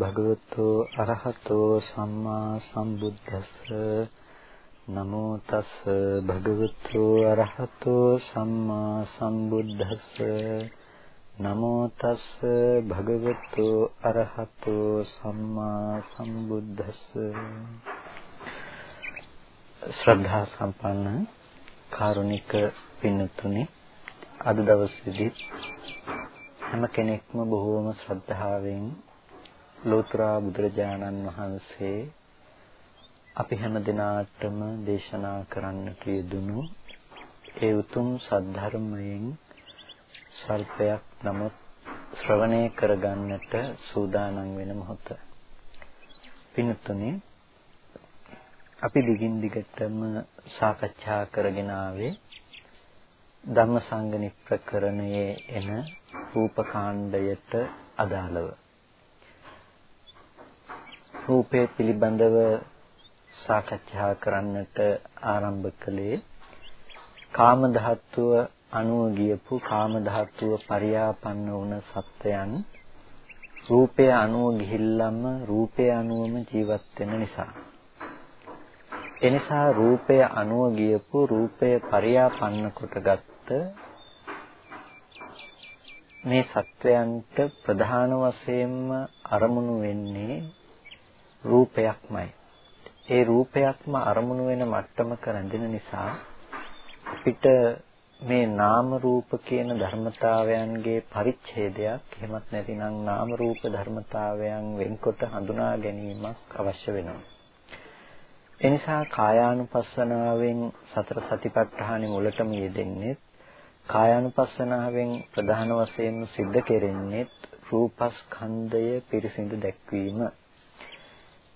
තස් භගවතු අරහතෝ සම්මා සම්බුද්දස්ස. නමෝ තස් භගවතු අරහතෝ සම්මා සම්බුද්දස්ස. නමෝ තස් භගවතු අරහතෝ සම්මා සම්බුද්දස්ස. ශ්‍රද්ධා සම්පන්න කාරුණික පින්තුනි අද දවසේදී හැම කෙනෙක්ම බොහෝම ශ්‍රද්ධාවෙන් ලෝතර බුදුරජාණන් වහන්සේ අපි හැම දිනාටම දේශනා කරන්නට යෙදුණු ඒ උතුම් සද්ධර්මයෙන් සල්පයක් නමුත් ශ්‍රවණය කරගන්නට සූදානම් වෙන මොහොත. පින්තුනේ අපි දිගින් දිගටම සාකච්ඡා කරගෙන ආවේ ධම්මසංගණි ප්‍රකරණයේ එන රූපකාණ්ඩයට අදාළව රූපය පිළිබඳව සාකච්ඡා කරන්නට ආරම්භ කළේ කාම ධාතුව අනුව ගියපු කාම ධාතුව පරියාපන්න වුණ සත්වයන් රූපය අනුව ගිහිල්ලම රූපය අනුවම ජීවත් වෙන නිසා. එනිසා රූපය අනුව ගියපු රූපය පරියාපන්න කොටගත් මේ සත්වයන්ට ප්‍රධාන වශයෙන්ම අරමුණු වෙන්නේ රූපයක්මයි. ඒ රූපයක්ම අරමුණු වෙන මට්ටමක රැඳෙන නිසා අපිට මේ නාම රූප කියන ධර්මතාවයන්ගේ පරිච්ඡේදයක් එහෙමත් නැතිනම් නාම රූප ධර්මතාවයන් වෙන්කොට හඳුනා ගැනීමක් අවශ්‍ය වෙනවා. එනිසා කායානුපස්සනාවෙන් සතර සතිපට්ඨානෙ මුලටම යෙදෙන්නේ කායානුපස්සනාවෙන් ප්‍රධාන වශයෙන් සිද්ධ කෙරෙන්නේ රූපස්කන්ධය පිරිසිදු දැක්වීම.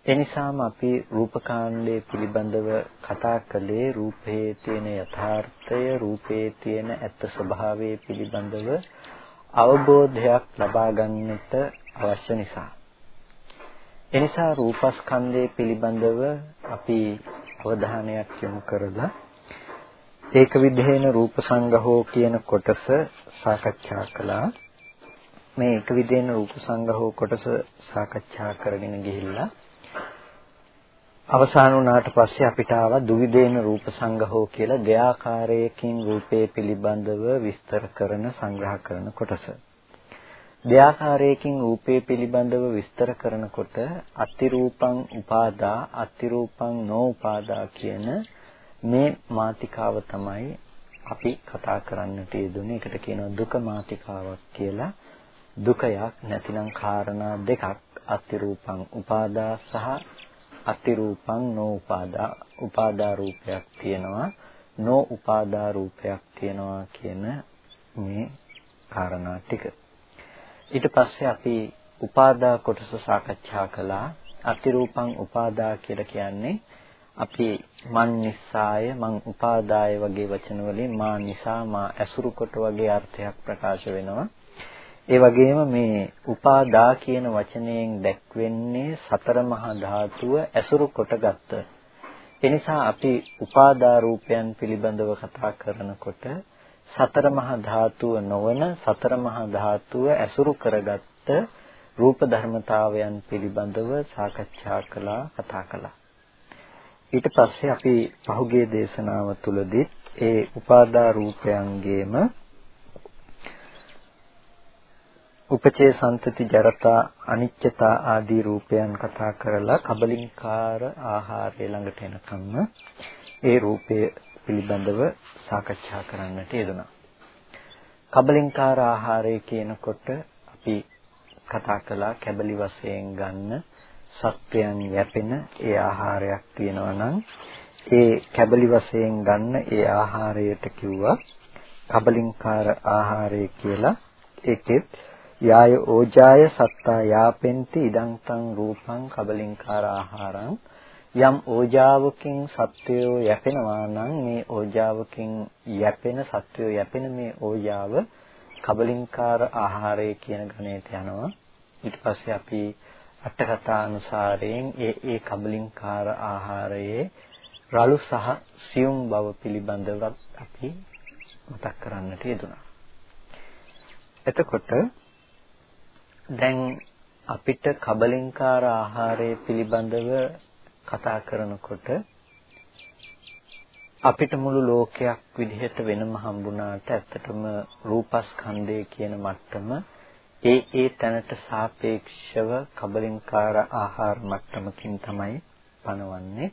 එනිසාම අපි රූපකාණ්ඩය පිළිබඳව කතා කළේ රූපයේ තියෙන යථාර්ථය රූපයේ තියෙන ඇත්ත ස්වභාවය පිළිබඳව අවබෝධයක් ලබා ගන්නට අවශ්‍ය නිසා. එනිසා රූපස්කන්ධය පිළිබඳව අපි අවධානයක් යොමු කරලා ඒක විදේන රූප සංගහෝ කියන කොටස සාකච්ඡා කළා. මේ එක විදේන රූප සංගහෝ කොටස සාකච්ඡා කරගෙන ගිහිල්ලා අවසාන වුණාට පස්සේ අපිට ආවා දුවිදේන රූප සංගහෝ කියලා දෙආකාරයකින් රූපේ පිළිබඳව විස්තර කරන සංග්‍රහ කරන කොටස. දෙආකාරයකින් රූපේ පිළිබඳව විස්තර කරනකොට අතිරූපං උපාදා අතිරූපං නෝඋපාදා කියන මේ මාතිකාව තමයි අපි කතා කරන්නට යෙදුනේ. ඒකට කියනවා දුක මාතිකාවක් කියලා. දුකයක් නැතිනම් කාරණා දෙකක් අතිරූපං උපාදා සහ අතිරූපං නෝඋපාදා උපාදා රූපයක් තියෙනවා නෝඋපාදා රූපයක් තියෙනවා කියන මේ කාරණා ටික. ඊට පස්සේ අපි උපාදා කොටස සාකච්ඡා කළා. අතිරූපං උපාදා කියලා කියන්නේ අපි මන් නිසාය මං උපාදාය වගේ වචන වලින් මා නිසා මා ඇසුරු කොට වගේ අර්ථයක් ප්‍රකාශ වෙනවා. ඒ වගේම මේ උපාදා කියන වචනයෙන් දැක්වෙන්නේ සතර මහා ධාතුව ඇසුරු කොටගත්ත. එනිසා අපි උපාදා රූපයන් පිළිබඳව කතා කරනකොට සතර මහා ධාතුව නොවන සතර මහා ධාතුව ඇසුරු කරගත්ත රූප ධර්මතාවයන් පිළිබඳව සාකච්ඡා කළා කතා කළා. ඊට පස්සේ අපි පහුගිය දේශනාව තුළදී ඒ උපාදා රූපයන්ගේම උපචේ සම්තති ජරතා අනිච්චතා ආදී රූපයන් කතා කරලා කබලින්කාර ආහාරය ළඟට එනකම්ම ඒ රූපය පිළිබඳව සාකච්ඡා කරන්නට යෙදුණා. කබලින්කාර ආහාරය කියනකොට අපි කතා කළා කැබලි වශයෙන් ගන්න සත්වයන් යැපෙන ඒ ආහාරයක් තියෙනවා නම් ඒ කැබලි වශයෙන් ගන්න ඒ ආහාරයට කිව්වා කබලින්කාර ආහාරය කියලා ඒකෙත් යාය ඕජාය සත්තා යාපෙන්ති ඉදං තං රූපං කබලින්කාර ආහාරං යම් ඕජාවකින් සත්වයෝ යැපෙනවා නම් මේ ඕජාවකින් යැපෙන සත්වයෝ යැපෙන මේ ඕජාව කබලින්කාර ආහාරය කියන ගණයට යනවා ඊට පස්සේ අපි අටකතා අනුසාරයෙන් ඒ ඒ කබලින්කාර ආහාරයේ රළු සහ සියුම් බව පිළිබඳව අපි මතක් කරන්නට යෙදුණා. එතකොට දැන් අපිට කබලින්කාර ආහාරය පිළිබඳව කතා කරනකොට අපිට මුළු ලෝකයක් විදිහට වෙනම හම්බුණාට ඇත්තටම රූපස්කන්ධය කියන මට්ටම ඒ ඒ තැනට සාපේක්ෂව කබලින්කාර ආහාර මට්ටමකින් තමයි පනවන්නේ.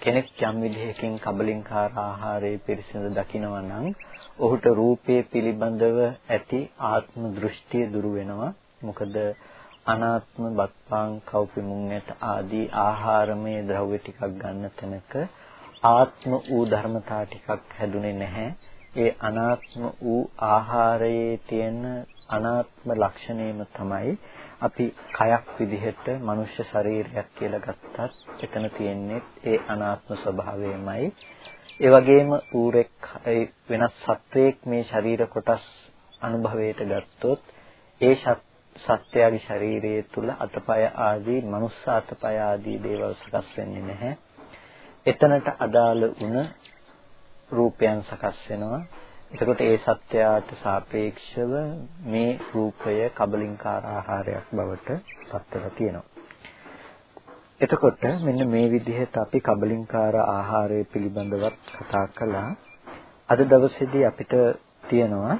කෙනෙක් යම් විදිහකින් කබලින්කාර ආහාරයේ පිරිසිඳ දකිනවා නම් ඔහුට රූපයේ පිළිබඳව ඇති ආත්ම දෘෂ්ටිය දුරු වෙනවා. මොකද අනාත්ම බත්පාන් කව්පිමුන්නට ආදී ආහාරමය ද්‍රව්‍ය ටිකක් ගන්න තැනක ආත්ම වූ ධර්මතා ටිකක් හැදුනේ නැහැ. ඒ අනාත්ම වූ ආහාරයේ තියෙන අනාත්ම ලක්ෂණයම තමයි අපි කයක් විදිහට මනුෂ්‍ය ශරීරයක් කියලා ගත්තත් එතන තියෙන්නේ ඒ අනාත්ම ස්වභාවයමයි. ඒ වගේම ඌරෙක් වෙනස් සත්වයක් මේ ශරීර කොටස් අනුභවයට ගත්තොත් ඒ සත්‍යයේ ශරීරයේ තුල අතපය ආදී මනුස්ස අතපය ආදී දේවල් සකස් වෙන්නේ නැහැ. එතනට අදාළ වුණ රූපයන් සකස් වෙනවා. එතකොට ඒ සත්‍යයට සාපේක්ෂව මේ රූපය කබලින්කාර ආහාරයක් බවට පත් වෙලා තියෙනවා. එතකොට මෙන්න මේ විදිහට අපි කබලින්කාර ආහාරය පිළිබඳවත් කතා කළා. අද දවසේදී අපිට තියෙනවා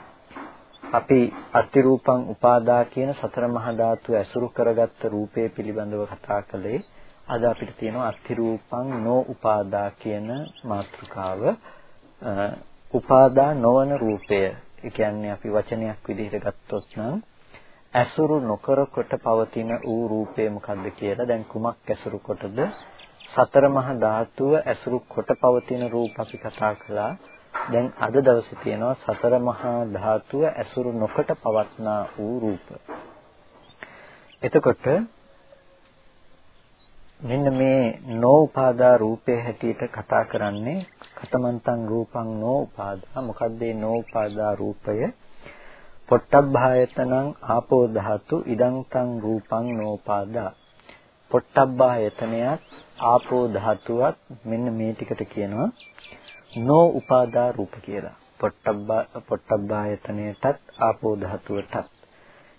අපි අතිරූපං උපාදා කියන සතර මහා ධාතු ඇසුරු කරගත්ත රූපය පිළිබඳව කතා කළේ අද අපිට තියෙනවා අතිරූපං නෝ උපාදා කියන මාතෘකාව. උපාදා නොවන රූපය. ඒ කියන්නේ අපි වචනයක් විදිහට ගත්තොත් නම් ඇසුරු නොකර කොට පවතින ඌ රූපය මොකද්ද කියලා දැන් කුමක් ඇසුරු කොටද? සතර මහා ධාතුව ඇසුරු කොට පවතින රූප අපි කතා කළා. දැන් අද දවසේ තියෙනවා සතර මහා ධාතුව ඇසුරු නොකොට පවත්නා වූ රූප. එතකොට මෙන්න මේ නෝඋපාදා රූපේ හැටියට කතා කරන්නේ කතමන්තං රූපං නෝඋපාදා. මොකද්ද මේ නෝඋපාදා රූපය? පොට්ටබ්බායතනං ආපෝ ධාතු ඉදං තං රූපං නෝපාදා පොට්ටබ්බායතනයත් ආපෝ ධාතුවත් මෙන්න මේ ටිකට කියනවා. නෝ උපාදා රූප කියලා. පොට්ටබ්බා පොට්ටබ්බායතනයටත් ආපෝ ධාතුවටත්.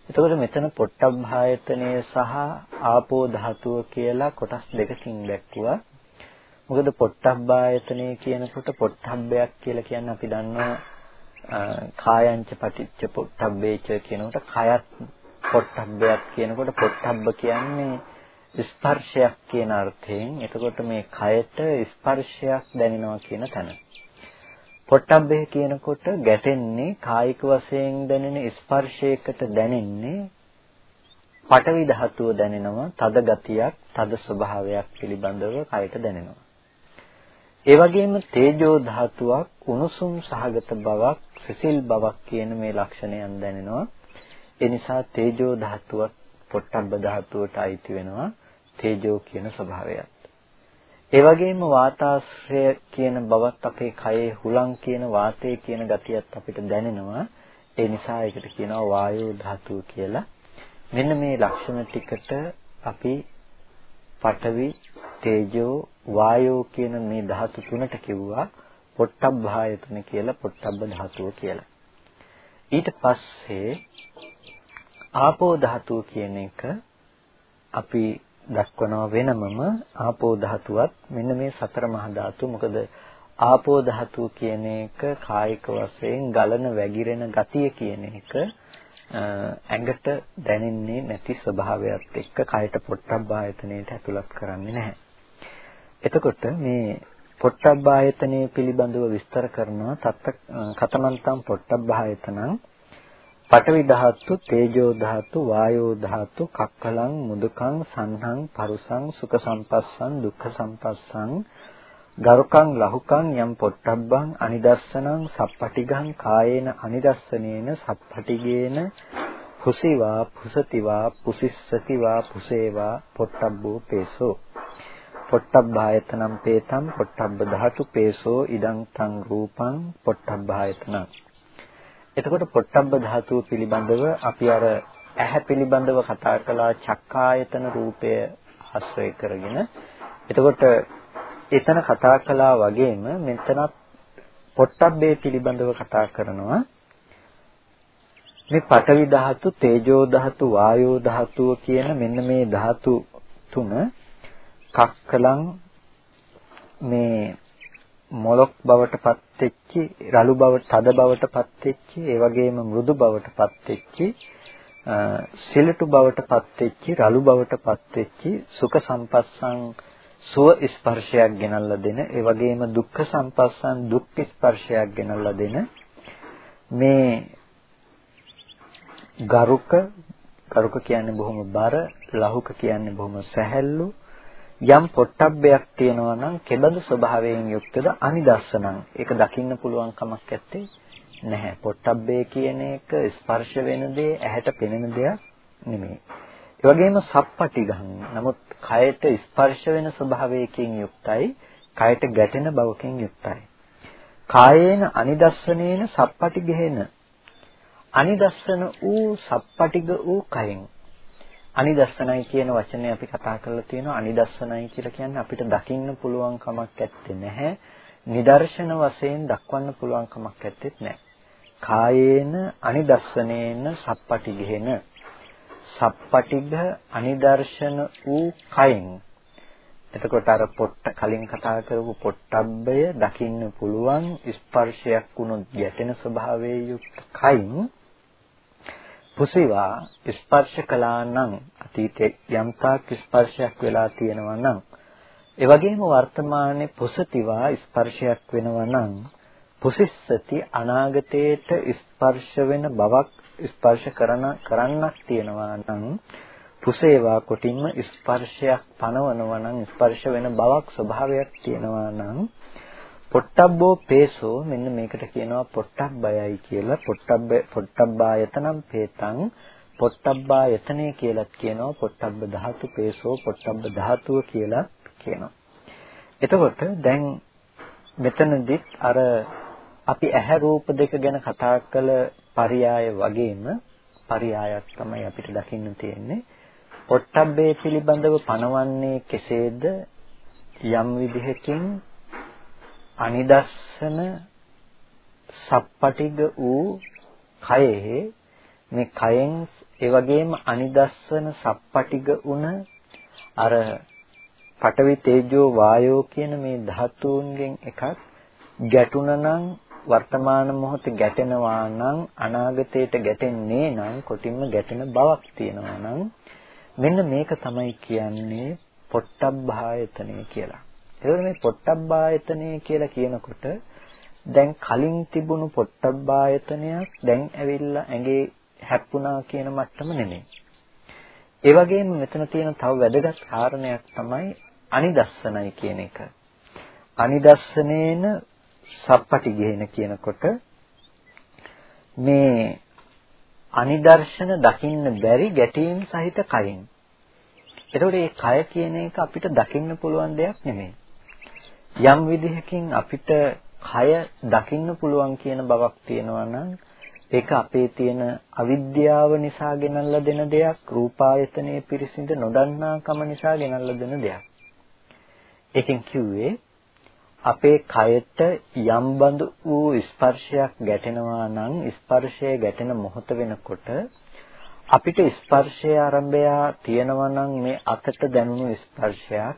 එතකොට මෙතන පොට්ටබ්බායතනය සහ ආපෝ ධාතුව කියලා කොටස් දෙකකින් දැක්කුවා. මොකද පොට්ටබ්බායතනය කියනකොට පොට්ටබ්බයක් කියලා කියන්නේ අපි දන්නවා කායංච පටිච්ච පොට්ටබ්බේච කියනකොට කයත් පොට්ටබ්බයක් කියනකොට පොට්ටබ්බ කියන්නේ ස්පර්ශයක් කියන අර්ථයෙන් එතකොට මේ කයට ස්පර්ශයක් දැනෙනවා කියන තැන. පොට්ටබ්බේ කියනකොට ගැටෙන්නේ කායික වශයෙන් දැනෙන ස්පර්ශයකට දැනෙන්නේ පටවි ධාතුව දැනෙනවා තද ගතියක් තද ස්වභාවයක් පිළිබඳව කයට දැනෙනවා. ඒ වගේම තේජෝ ධාතුවක් උණුසුම් සහගත බවක් සිසිල් බවක් කියන මේ ලක්ෂණයන් දැනෙනවා. ඒ නිසා තේජෝ ධාතුවක් පොට්ටබ්බ ධාතුවට අයිති වෙනවා තේජෝ කියන ස්වභාවයත්. ඒ වගේම වාතාශ්‍රය කියන බවත් අපේ කයේ හුලං කියන වාතය කියන ගතියත් අපිට දැනෙනවා. ඒ නිසා ඒකට කියනවා වායෝ ධාතුව කියලා. මෙන්න මේ ලක්ෂණ ටිකට අපි පඨවි තේජෝ වායෝ කියන මේ ධාතු තුනට කිව්වා පොට්ටබ්බායතන කියලා පොට්ටබ්බ ධාතුව කියලා. ඊට පස්සේ ආපෝ ධාතුව කියන එක අපි දක්වනවා වෙනමම ආපෝ ධාතුවත් මෙන්න මේ සතර මහා ධාතු මොකද ආපෝ ධාතුව කියන එක කායික වශයෙන් ගලන වැగిරෙන ගතිය කියන එක ඇඟට දැනෙන්නේ නැති ස්වභාවයත් එක්ක කයට පොට්ටබ්බ ආයතනයට ඇතුළත් කරන්නේ නැහැ. එතකොට මේ පොට්ටබ්බ ආයතනය පිළිබඳව විස්තර කරනවා තත්ත කතමන්තම් පොට්ටබ්බ ආයතනං පඨවි ධාතු, තේජෝ ධාතු, වායෝ ධාතු, කක්කලං, මුදුකං, සංහං, පරුසං, සුඛ සම්පස්සං, දුක්ඛ සම්පස්සං, ගරුකං ලහුකං යම් පොට්ටබ්බං අනිදස්සනං සප්පටිගං කායේන අනිදස්සනේන සප්පටිගේන පුසිවා පුසතිවා පුසිස්සතිවා පුසේවා පොට්ටබ්බෝ පේසෝ. පොට්ටබ්බායතනම් පේතම් පොට්ටබ්බ ධාතු පේසෝ ඉදං තං රූපං පොට්ටබ්බායතනං. එතකොට පොට්ටබ්බ ධාතුව පිළිබඳව අපි අර ඇහැ පිළිබඳව කතා කළා චක්කායතන රූපය ආශ්‍රය කරගෙන. එතකොට එතන කතා කළා වගේම මෙතනත් පොට්ටබ්බේ පිළිබඳව කතා කරනවා. මේ පඨවි ධාතු, තේජෝ ධාතු, වායෝ ධාතුව කියන මෙන්න මේ ධාතු තුන කක්කලං මේ මොලොක් බවට පත් වෙච්චි, රළු බවට, තද බවට පත් වෙච්චි, ඒ වගේම මෘදු බවට පත් වෙච්චි, සිලටු බවට පත් වෙච්චි, රළු බවට පත් වෙච්චි සුඛ සම්පස්සං සුව ස්පර්ශයක් ගෙනල්ලා දෙන, ඒ වගේම දුක්ඛ සම්පස්සං දුක් ස්පර්ශයක් ගෙනල්ලා දෙන මේ ගරුක ගරුක කියන්නේ බොහොම බර, ලහුක කියන්නේ බොහොම සැහැල්ලු යම් පොට්ටබ්බයක් තියෙනවා නම් කෙබඳු ස්වභාවයෙන් යුක්තද අනිදස්සනං. ඒක දකින්න පුළුවන් කමක් නැත්තේ නැහැ. පොට්ටබ්බේ කියන එක ස්පර්ශ වෙන දේ ඇහැට පෙනෙන දෙයක් නෙමෙයි. ඒ වගේම සප්පටිගං නමුත් කයට ස්පර්ශ වෙන ස්වභාවයකින් යුක්තයි කයට ගැටෙන බවකින් යුක්තයි. කායේන අනිදස්සනේන සප්පටිගෙහෙන අනිදස්සන වූ සප්පටිග වූ කයෙන්. අනිදස්සනයි කියන වචනේ අපි කතා කරලා තියෙනවා. අනිදස්සනයි කියලා කියන්නේ අපිට දකින්න පුළුවන් කමක් ඇත්තේ නැහැ. නිදර්ශන වශයෙන් දක්වන්න පුළුවන් කමක් ඇත්තේ නැහැ. කායේන අනිදස්සනේන සප්පටිගෙහෙන සප්පටිග අනිදර්ශන වූ කයින්. එතකොට අර පොට්ට කලින් කතා කරපු පොට්ටබ්බය දකින්න පුළුවන් ස්පර්ශයක් වුණොත් ගැටෙන ස්වභාවයේ යුක්ත කයින්. පුසිවා ස්පර්ශ කළා නම් අතීතයේ යම්තාක් ස්පර්ශයක් වෙලා තියෙනවා නම් ඒ වගේම වර්තමානයේ පුසතිවා ස්පර්ශයක් වෙනවා නම් පුසිස්සති අනාගතයේට ස්පර්ශ වෙන බවක් ස්පර්ශ කරන කරන්නක් තියෙනවා නම් පුසේවා කොටින්ම ස්පර්ශයක් පනවනවා නම් ස්පර්ශ වෙන බවක් ස්වභාවයක් තියෙනවා නම් පොට්ටබ්බෝ පේසෝ මෙන්න මේකට කියනවා පොට්ටබ්බයයි කියලා. පොට්ටබ්බ පොට්ටබ්බායතනම් පේතං පොට්ටබ්බායතනේ කියලාත් කියනවා. පොට්ටබ්බ ධාතු පේසෝ පොට්ටබ්බ ධාතුව කියලා කියනවා. එතකොට දැන් මෙතනදිත් අර අපි ඇහැ රූප දෙක ගැන කතා කළ පරියාය වගේම පරියායක් තමයි අපිට දකින්න තියෙන්නේ. පොට්ටබ්බේ පිළිබඳව පනවන්නේ කෙසේද? යම් විදිහකින් අනිදස්සන සප්පටිග වූ කයෙහි මේ කයෙන් ඒ වගේම අනිදස්සන සප්පටිග උන අර පඨවි තේජෝ වායෝ කියන මේ ධාතුන්ගෙන් එකක් ගැටුණනම් වර්තමාන මොහොතේ ගැටෙනවා නම් අනාගතයට ගැටෙන්නේ නම් කොටින්ම ගැටෙන බවක් තියෙනවා නම් මෙන්න මේක තමයි කියන්නේ පොට්ටබ්බායතනය කියලා. ඒකෝනේ මේ පොට්ටබ්බායතනය කියලා කියනකොට දැන් කලින් තිබුණු පොට්ටබ්බායතනයක් දැන් ඇවිල්ලා ඇඟේ හැප්පුණා කියන මට්ටම නෙමෙයි. ඒ වගේම මෙතන තියෙන තව වැදගත් කාරණයක් තමයි අනිදස්සනයි කියන එක. අනිදස්සනේන සප්පටි ගෙහෙන කියනකොට මේ අනිදර්ශන දකින්න බැරි ගැටීම් සහිත කයින්. එතකොට මේ කය කියන එක අපිට දකින්න පුළුවන් දෙයක් නෙමෙයි. යම් විදිහකින් අපිට කය දකින්න පුළුවන් කියන බවක් තියෙනවා නම් ඒක අපේ තියෙන අවිද්‍යාව නිසා ගෙනල්ලා දෙන දෙයක් රූපායතනයේ පිරිසිඳ නොදන්නාකම නිසා ගෙනල්ලා දෙන දෙයක්. ඒකෙන් කිව්වේ අපේ කයට යම් බඳු වූ ස්පර්ශයක් ගැටෙනවා නම් ස්පර්ශය ගැටෙන මොහොත වෙනකොට අපිට ස්පර්ශය ආරම්භය තියෙනවා නම් මේ අතට දැනුණු ස්පර්ශයක්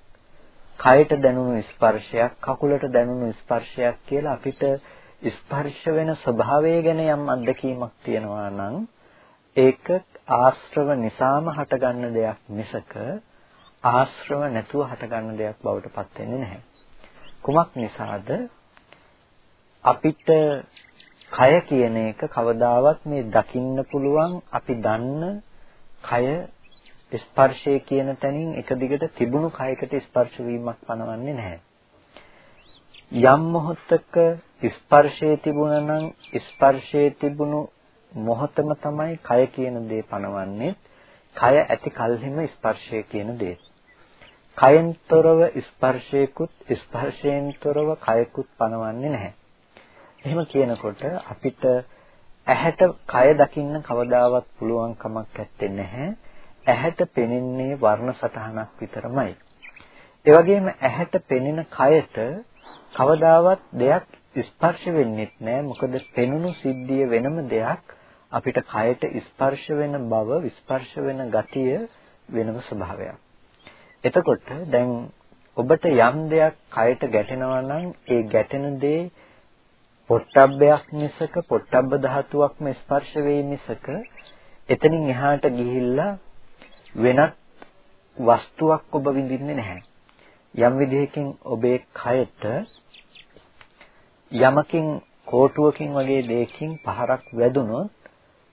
කයට දැනුණු ස්පර්ශයක් කකුලට දැනුණු ස්පර්ශයක් කියලා අපිට ස්පර්ශ වෙන ස්වභාවය ගැන යම් අත්දැකීමක් තියෙනවා නම් ඒක ආශ්‍රව නිසාම හටගන්න දෙයක් මිසක ආශ්‍රව නැතුව හටගන්න දෙයක් බවට පත් වෙන්නේ නැහැ. කුමක් නිසාද? අපිට කය කියන එක කවදාවත් මේ දකින්න පුළුවන් අපි දන්න කය ස්පර්ශය කියන තැනින් එක දිගට තිබුණු කයකට ස්පර්ශ වීමක් පනවන්නේ නැහැ. යම් මොහොතක ස්පර්ශයේ තිබුණා නම් ස්පර්ශයේ තිබුණු මොහොතම තමයි කය කියන දේ පනවන්නේ. කය ඇති කල්හිම ස්පර්ශය කියන දේ. කයෙන්තරව ස්පර්ශයකුත් ස්පර්ශයෙන්තරව කයකුත් පනවන්නේ නැහැ. එහෙම කියනකොට අපිට ඇහැට කය දකින්න කවදාවත් පුළුවන් කමක් නැත්තේ නැහැ. ඇහැට පෙනෙන්නේ වර්ණ සටහනක් විතරමයි. ඒ වගේම ඇහැට පෙනෙන කයට කවදාවත් දෙයක් ස්පර්ශ වෙන්නේ නැහැ. මොකද පෙනුණු සිද්ධිය වෙනම දෙයක් අපිට කයට ස්පර්ශ වෙන බව ස්පර්ශ වෙන ගතිය වෙනම ස්වභාවයක්. එතකොට දැන් ඔබට යම් දෙයක් කයට ගැටෙනවා නම් ඒ ගැටෙන දේ පොට්ටබ්බයක් මිසක පොට්ටබ්බ ධාතුවක්ම ස්පර්ශ වෙයි මිසක එතනින් එහාට ගිහිල්ලා වෙනත් වස්තුවක් ඔබ විඳින්නේ නැහැ. යම් විදිහකින් ඔබේ කයට යමකින් කෝටුවකින් වගේ දෙයකින් පහරක් වැදුනොත්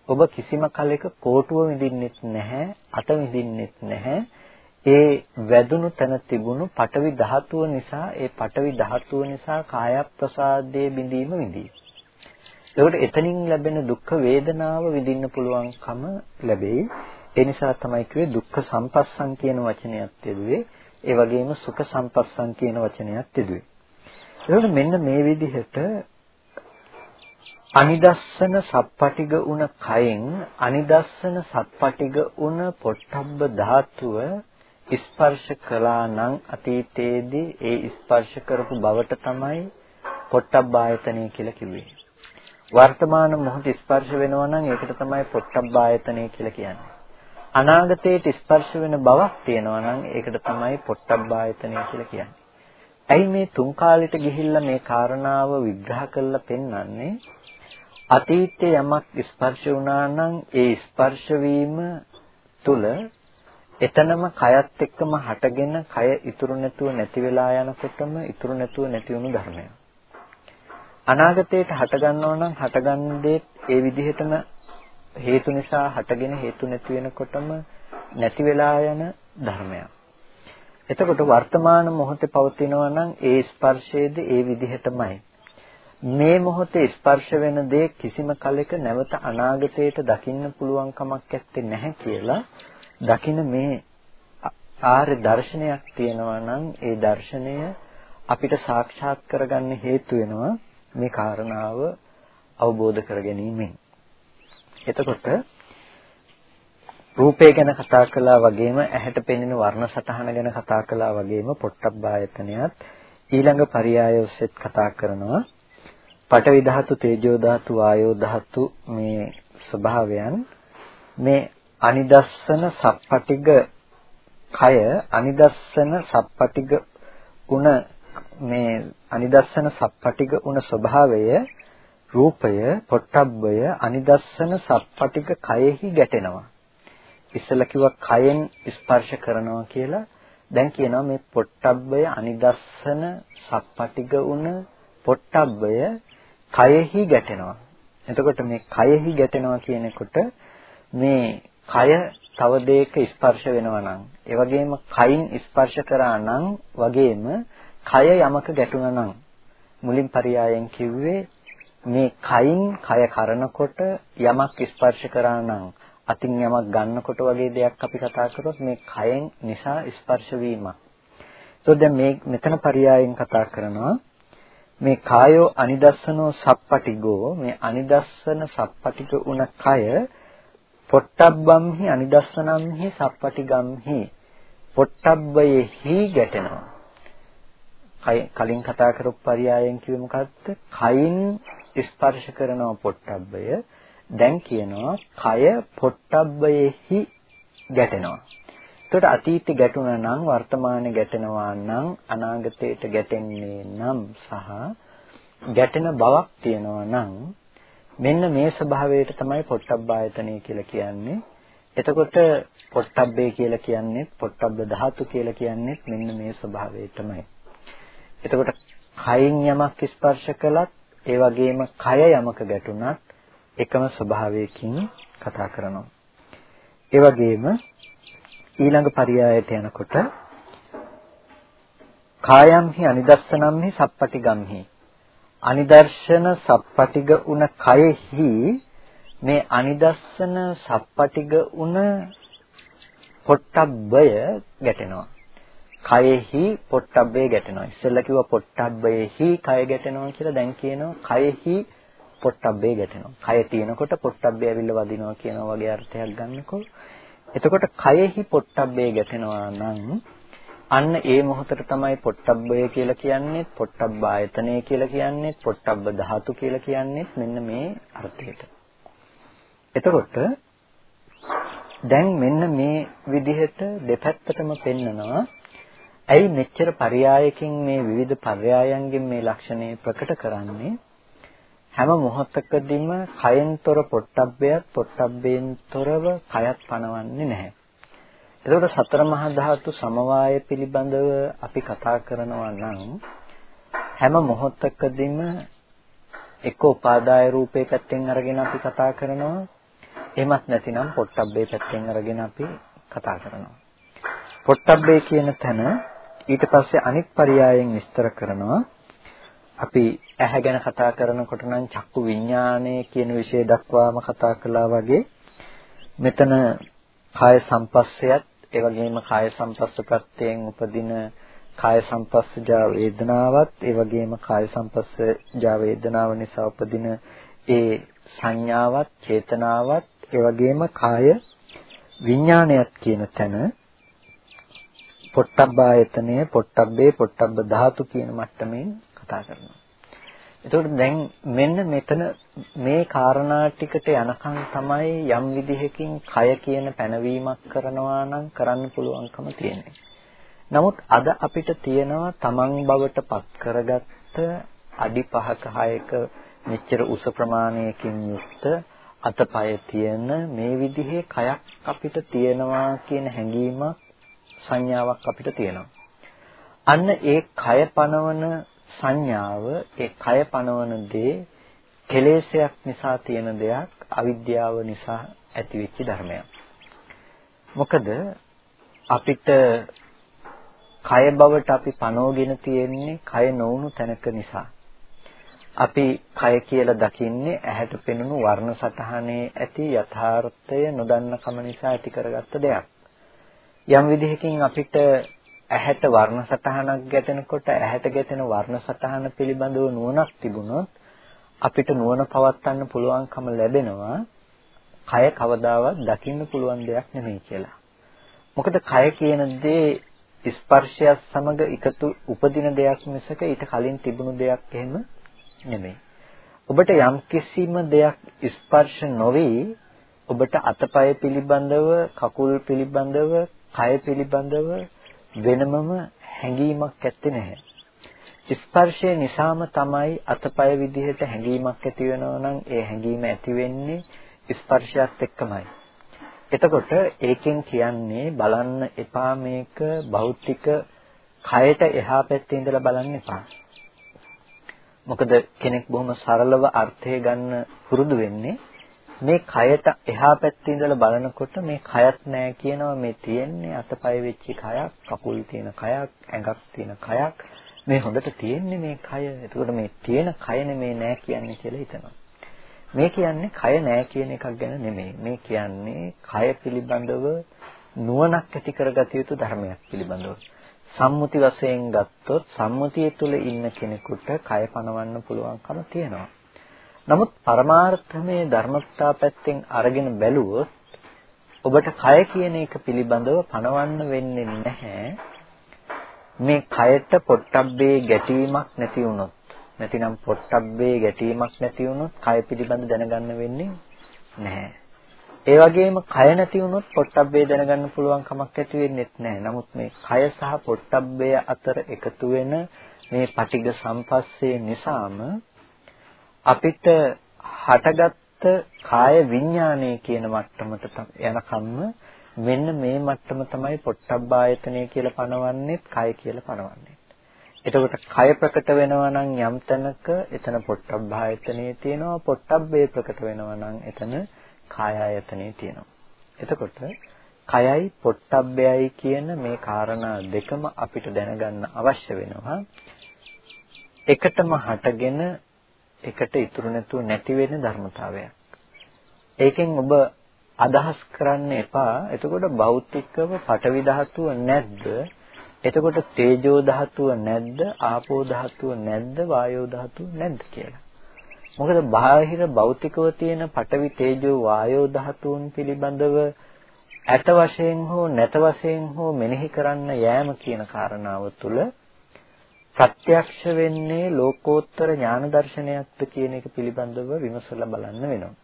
ඔබ කිසිම කලයක කෝටුව විඳින්නෙත් නැහැ අත විඳින්නෙත් නැහැ ඒ වැදුණු තැන තිබුණු පටවි ධාතුව නිසා ඒ පටවි ධාතුව නිසා කාය ප්‍රසාදයේ බිඳීම විඳී. ඒකට එතනින් ලැබෙන දුක් වේදනාව විඳින්න පුළුවන්කම ලැබෙයි. ඒ නිසා තමයි කිව්වේ දුක්ඛ සම්පස්සන් කියන වචනයත් යෙදුවේ. ඒ වගේම සුඛ සම්පස්සන් කියන වචනයත් යෙදුවේ. ඒකට මෙන්න මේ විදිහට අනිදස්සන සප්පටිග උන කයෙන් අනිදස්සන සප්පටිග උන පොට්ටබ්බ ධාතුව ස්පර්ශ කළා නම් අතීතයේදී ඒ ස්පර්ශ කරපු බවට තමයි පොට්ටබ්බ ආයතනය කියලා කිව්වේ. වර්තමාන මොහොත ස්පර්ශ වෙනවා නම් ඒකට තමයි පොට්ටබ්බ ආයතනය කියලා කියන්නේ. අනාගතයේ ස්පර්ශ වෙන බවක් තියෙනවා නම් ඒකට තමයි පොට්ටබ්බ ආයතනය කියලා කියන්නේ. ඇයි මේ තුන් කාලෙට ගිහිල්ලා මේ කාරණාව විග්‍රහ කරලා පෙන්වන්නේ? අතීතයේ යමක් ස්පර්ශ වුණා නම් ඒ ස්පර්ශ වීම තුල එතනම කයත් එක්කම හටගෙන කය ඉතුරු නැතුව නැති වෙලා යනකොටම ඉතුරු නැතුව නැති වුණු ධර්මයක්. අනාගතයට හට ගන්නව නම් හටගන්න දේ ඒ විදිහටම හේතු නිසා හටගෙන හේතු නැති වෙනකොටම නැති වෙලා යන ධර්මයක්. එතකොට වර්තමාන මොහොතේ පවතිනවා නම් ඒ ස්පර්ශයේද ඒ විදිහටමයි. මේ මොහොතේ ස්පර්ශ වෙන දේ කිසිම කලෙක නැවත අනාගතයට දකින්න පුළුවන් කමක් නැහැ කියලා දකින මේ ආර්ය දර්ශනයක් තියෙනවා නම් ඒ දර්ශනය අපිට සාක්ෂාත් කරගන්න හේතු වෙනවා මේ කාරණාව අවබෝධ කර ගැනීමෙන්. එතකොට රූපය ගැන කතා කළා වගේම ඇහැට පෙනෙන වර්ණ සටහන ගැන කතා කළා වගේම පොට්ටබ්බායතනයත් ඊළඟ පරයය ඔස්සෙත් කතා කරනවා. පඨවි ධාතු තේජෝ ධාතු වායෝ ධාතු මේ ස්වභාවයන්. මේ අනිදස්සන සප්පටිග කය අනිදස්සන සප්පටිග උන මේ අනිදස්සන සප්පටිග උන ස්වභාවය රූපය පොට්ටබ්බය අනිදස්සන සප්පටිග කයෙහි ගැටෙනවා. ඉස්සෙල්ලා කිව්වා කයෙන් ස්පර්ශ කරනවා කියලා. දැන් කියනවා මේ පොට්ටබ්බය අනිදස්සන සප්පටිග උන පොට්ටබ්බය කයෙහි ගැටෙනවා. එතකොට මේ කයෙහි ගැටෙනවා කියනකොට මේ කය තව දෙයක ස්පර්ශ වෙනවා නම් ඒ වගේම කයින් ස්පර්ශ කරා නම් වගේම කය යමක ගැටුණා නම් මුලින් පරයයන් කිව්වේ මේ කයින් කය කරනකොට යමක් ස්පර්ශ කරා නම් අතින් යමක් ගන්නකොට වගේ දෙයක් අපි කතා කරොත් මේ කයෙන් නිසා ස්පර්ශ වීමක්. ඒතකොට දැන් මේ මෙතන පරයයන් කතා කරනවා මේ කායෝ අනිදස්සනෝ සප්පටිගෝ මේ අනිදස්සන සප්පටික උන කය පොට්ටබ්බම්හි අනිදස්සනම්හි සප්පටිගම්හි පොට්ටබ්බයෙහි ගැටෙනවා. කලින් කතා කරපු පරයයන් කිව්වේ මොකද්ද? කයින් ස්පර්ශ කරනවා පොට්ටබ්බය. දැන් කියනවා කය පොට්ටබ්බයෙහි ගැටෙනවා. එතකොට අතීතේ ගැටුණා නම් වර්තමානයේ ගැටෙනවා නම් අනාගතයට ගැටෙන්නේ නම් සහ ගැටෙන බවක් තියෙනවා නම් මෙන්න මේ ස්වභාවයට තමයි පොට්ටබ්බායතනය කියලා කියන්නේ. එතකොට පොට්ටබ්බේ කියලා කියන්නේ පොට්ටබ්බ ධාතු කියලා කියන්නේ මෙන්න මේ ස්වභාවයටමයි. එතකොට කයින් යමක් ස්පර්ශ කළත් ඒ වගේම කය යමක ගැටුණත් එකම ස්වභාවයකින් කතා කරනවා. ඒ වගේම ඊළඟ පරයයට යනකොට කායම්හි අනිදස්සනම්හි සප්පටිගම්හි අනිදර්ශන සප්පටිග උන කයෙහි මේ අනිදස්සන සප්පටිග උන පොට්ටබ්බය ගැටෙනවා. කයෙහි පොට්ටබ්බය ගැටෙනවා. ඉස්සෙල්ලා කිව්වා පොට්ටබ්බයෙහි කය ගැටෙනවා කියලා දැන් කියනවා කයෙහි පොට්ටබ්බේ ගැටෙනවා. කය තියෙනකොට පොට්ටබ්බේ ඇවිල්ලා වදිනවා කියන වගේ අර්ථයක් ගන්නකො. එතකොට කයෙහි පොට්ටබ්බේ ගැටෙනවා නම් අන්න ඒ මොහොතට තමයි පොට්ටබ්බය කියලා කියන්නේ පොට්ටබ්බ ආයතනය කියලා කියන්නේ පොට්ටබ්බ ධාතු කියලා කියන්නේ මෙන්න මේ අර්ථයට. එතකොට දැන් මෙන්න මේ විදිහට දෙපැත්තටම පෙන්නනවා ඇයි මෙච්චර පරයයකින් මේ විවිධ පරයයන්ගෙන් මේ ලක්ෂණය ප්‍රකට කරන්නේ? හැම මොහොතකදීම කයෙන්තර පොට්ටබ්බයත් පොට්ටබ්බෙන්තරව කයත් පනවන්නේ නැහැ. එතකොට සතර මහා ධාතු සමவாய පිළිබඳව අපි කතා කරනවා නම් හැම මොහොතකදීම එක්ක උපාදාය රූපේ පැත්තෙන් අරගෙන අපි කතා කරනවා. එහෙමත් නැතිනම් පොට්ටබ්බේ පැත්තෙන් අරගෙන අපි කතා කරනවා. පොට්ටබ්බේ කියන තැන ඊට පස්සේ අනිත් පරයයන් විස්තර කරනවා. අපි ඇහැ ගැන කතා කරනකොට නම් චක්කු විඥානය කියන විෂය දක්වාම කතා කළා වගේ මෙතන කාය සම්පස්සයත් ඒ වගේම කාය සම්පස්ස ප්‍රත්‍යයෙන් උපදින කාය සම්පස්සජා වේදනාවත් ඒ වගේම කාය සම්පස්සජා වේදනාව නිසා උපදින ඒ සංඥාවත් චේතනාවත් ඒ වගේම කාය විඥානයත් කියන තැන පොට්ටබ්බායතනය පොට්ටබ්බේ පොට්ටබ්බ ධාතු කියන මට්ටමින් කතා කරනවා. එතකොට දැන් මෙන්න මෙතන මේ කාරණා ටිකට යනකම් තමයි යම් විදිහකින් කය කියන පැනවීමක් කරනවා නම් කරන්න පුළුවන්කම තියෙන්නේ. නමුත් අද අපිට තියෙනවා තමන් බවට පත් කරගත්ත අඩි 5ක 6ක මෙච්චර උස ප්‍රමාණයකින් යුක්ත අතපය තියෙන මේ විදිහේ කයක් අපිට තියෙනවා කියන හැඟීමක් සංඥාවක් අපිට තියෙනවා. අන්න ඒ කය පනවන සංඥාව ඒ කය පනවන දේ කෙලෙසයක් නිසා තියෙන දෙයක් අවිද්‍යාව නිසා ඇතිවෙච්ච ධර්මයක්. මොකද අපිට කය බවට අපි පනෝගෙන තියෙන්නේ කය නොවුණු තැනක නිසා. අපි කය කියලා දකින්නේ ඇහැට පෙනුණු වර්ණ සටහනේ ඇති යථාර්ථය නොදන්න කම නිසා ඇති කරගත්ත දෙයක්. යම් විදිහකින් අපිට ඇහැට වර්ණ සටහනක් ගැටෙනකොට ඇහැට ගැටෙන වර්ණ සටහන පිළිබඳව නුවණක් තිබුණොත් අපිට නුවණ පවත්වන්න පුළුවන්කම ලැබෙනවා කය කවදාවත් දකින්න පුළුවන් දෙයක් නෙමෙයි කියලා. මොකද කය කියන දේ ස්පර්ශයත් සමග එකතු උපදින දෙයක් මිසක ඊට කලින් තිබුණු දෙයක් එහෙම නෙමෙයි. ඔබට යම් කිසිම දෙයක් ස්පර්ශ නොවි ඔබට අතපය පිළිබඳව කකුල් පිළිබඳව කය පිළිබඳව වෙනමම හැඟීමක් ඇත්තේ නැහැ. ස්පර්ශය නිසාම තමයි අතපය විදිහට හැඟීමක් ඇති වෙනවා නම් ඒ හැඟීම ඇති වෙන්නේ ස්පර්ශයත් එක්කමයි. එතකොට ඒකෙන් කියන්නේ බලන්න එපා මේක භෞතික කයට එහා පැත්තේ ඉඳලා බලන්න එපා. මොකද කෙනෙක් බොහොම සරලව අර්ථය ගන්න පුරුදු වෙන්නේ මේ කයට එහා පැත්තේ ඉඳලා බලනකොට මේ කයත් නෑ කියනවා. මේ තියෙන්නේ අතපය වෙච්ච කයක් කකුල් තියෙන කයක් ඇඟක් තියෙන කයක්. මේ හොඳට තියෙන්නේ මේ කය. එතකොට මේ තියෙන කය නෙමේ නෑ කියන්නේ කියලා හිතනවා. මේ කියන්නේ කය නෑ කියන එකක් ගැන නෙමෙයි මේ කියන්නේ කය පිළිබඳව නුවණක් ඇති කරගatiya යුතු ධර්මයක් පිළිබඳව. සම්මුති වශයෙන් ගත්තොත් සම්මුතිය තුළ ඉන්න කෙනෙකුට කය පනවන්න පුළුවන්කම තියෙනවා. නමුත් පරමාර්ථමේ ධර්මතා පැත්තෙන් අරගෙන බැලුවොත් ඔබට කය කියන එක පිළිබඳව පණවන්න වෙන්නේ නැහැ. මේ කයට පොට්ටබ්බේ ගැටීමක් නැති වුණොත් නැතිනම් පොට්ටබ්බේ ගැටීමක් නැති වුණොත් කය පිළිබඳ දැනගන්න වෙන්නේ නැහැ. ඒ වගේම කය නැති වුණොත් පොට්ටබ්බේ දැනගන්න පුළුවන් කමක් ඇති වෙන්නේ නැහැ. නමුත් මේ කය සහ පොට්ටබ්බය අතර එකතු වෙන මේ පටිඝ සම්පස්සේ නිසාම අපිට හටගත්ත කාය විඥානය කියන මට්ටමට යනකම්ම මෙන්න මේ මට්ටම තමයි පොට්ටබ්බායතනය කියලා පනවන්නේත් කය කියලා පනවන්නේ. එතකොට කය ප්‍රකට වෙනවා නම් යම් තැනක එතන පොට්ටබ්බායතනයේ තියෙනවා පොට්ටබ්බේ ප්‍රකට වෙනවා නම් එතන කායායතනයේ තියෙනවා. එතකොට කයයි පොට්ටබ්බයයි කියන මේ කාරණා දෙකම අපිට දැනගන්න අවශ්‍ය වෙනවා. එකටම හටගෙන එකට ඉතුරු නැතුව නැති වෙන ධර්මතාවයක්. ඒකෙන් ඔබ අදහස් කරන්න එපා. එතකොට භෞතිකව පටවි ධාතුව නැද්ද? එතකොට තේජෝ ධාතුව නැද්ද? ආපෝ ධාතුව නැද්ද? වායෝ ධාතුව නැද්ද කියලා. මොකද බාහිර භෞතිකව තියෙන පටවි තේජෝ වායෝ ධාතුන් පිළිබඳව ඇත වශයෙන් හෝ නැත වශයෙන් හෝ මෙනෙහි කරන්න යෑම කියන කාරණාව තුළ ප්‍රත්‍යක්ෂ වෙන්නේ ලෝකෝත්තර ඥාන දර්ශනයක්ද කියන එක පිළිබඳව විමසලා බලන්න වෙනවා.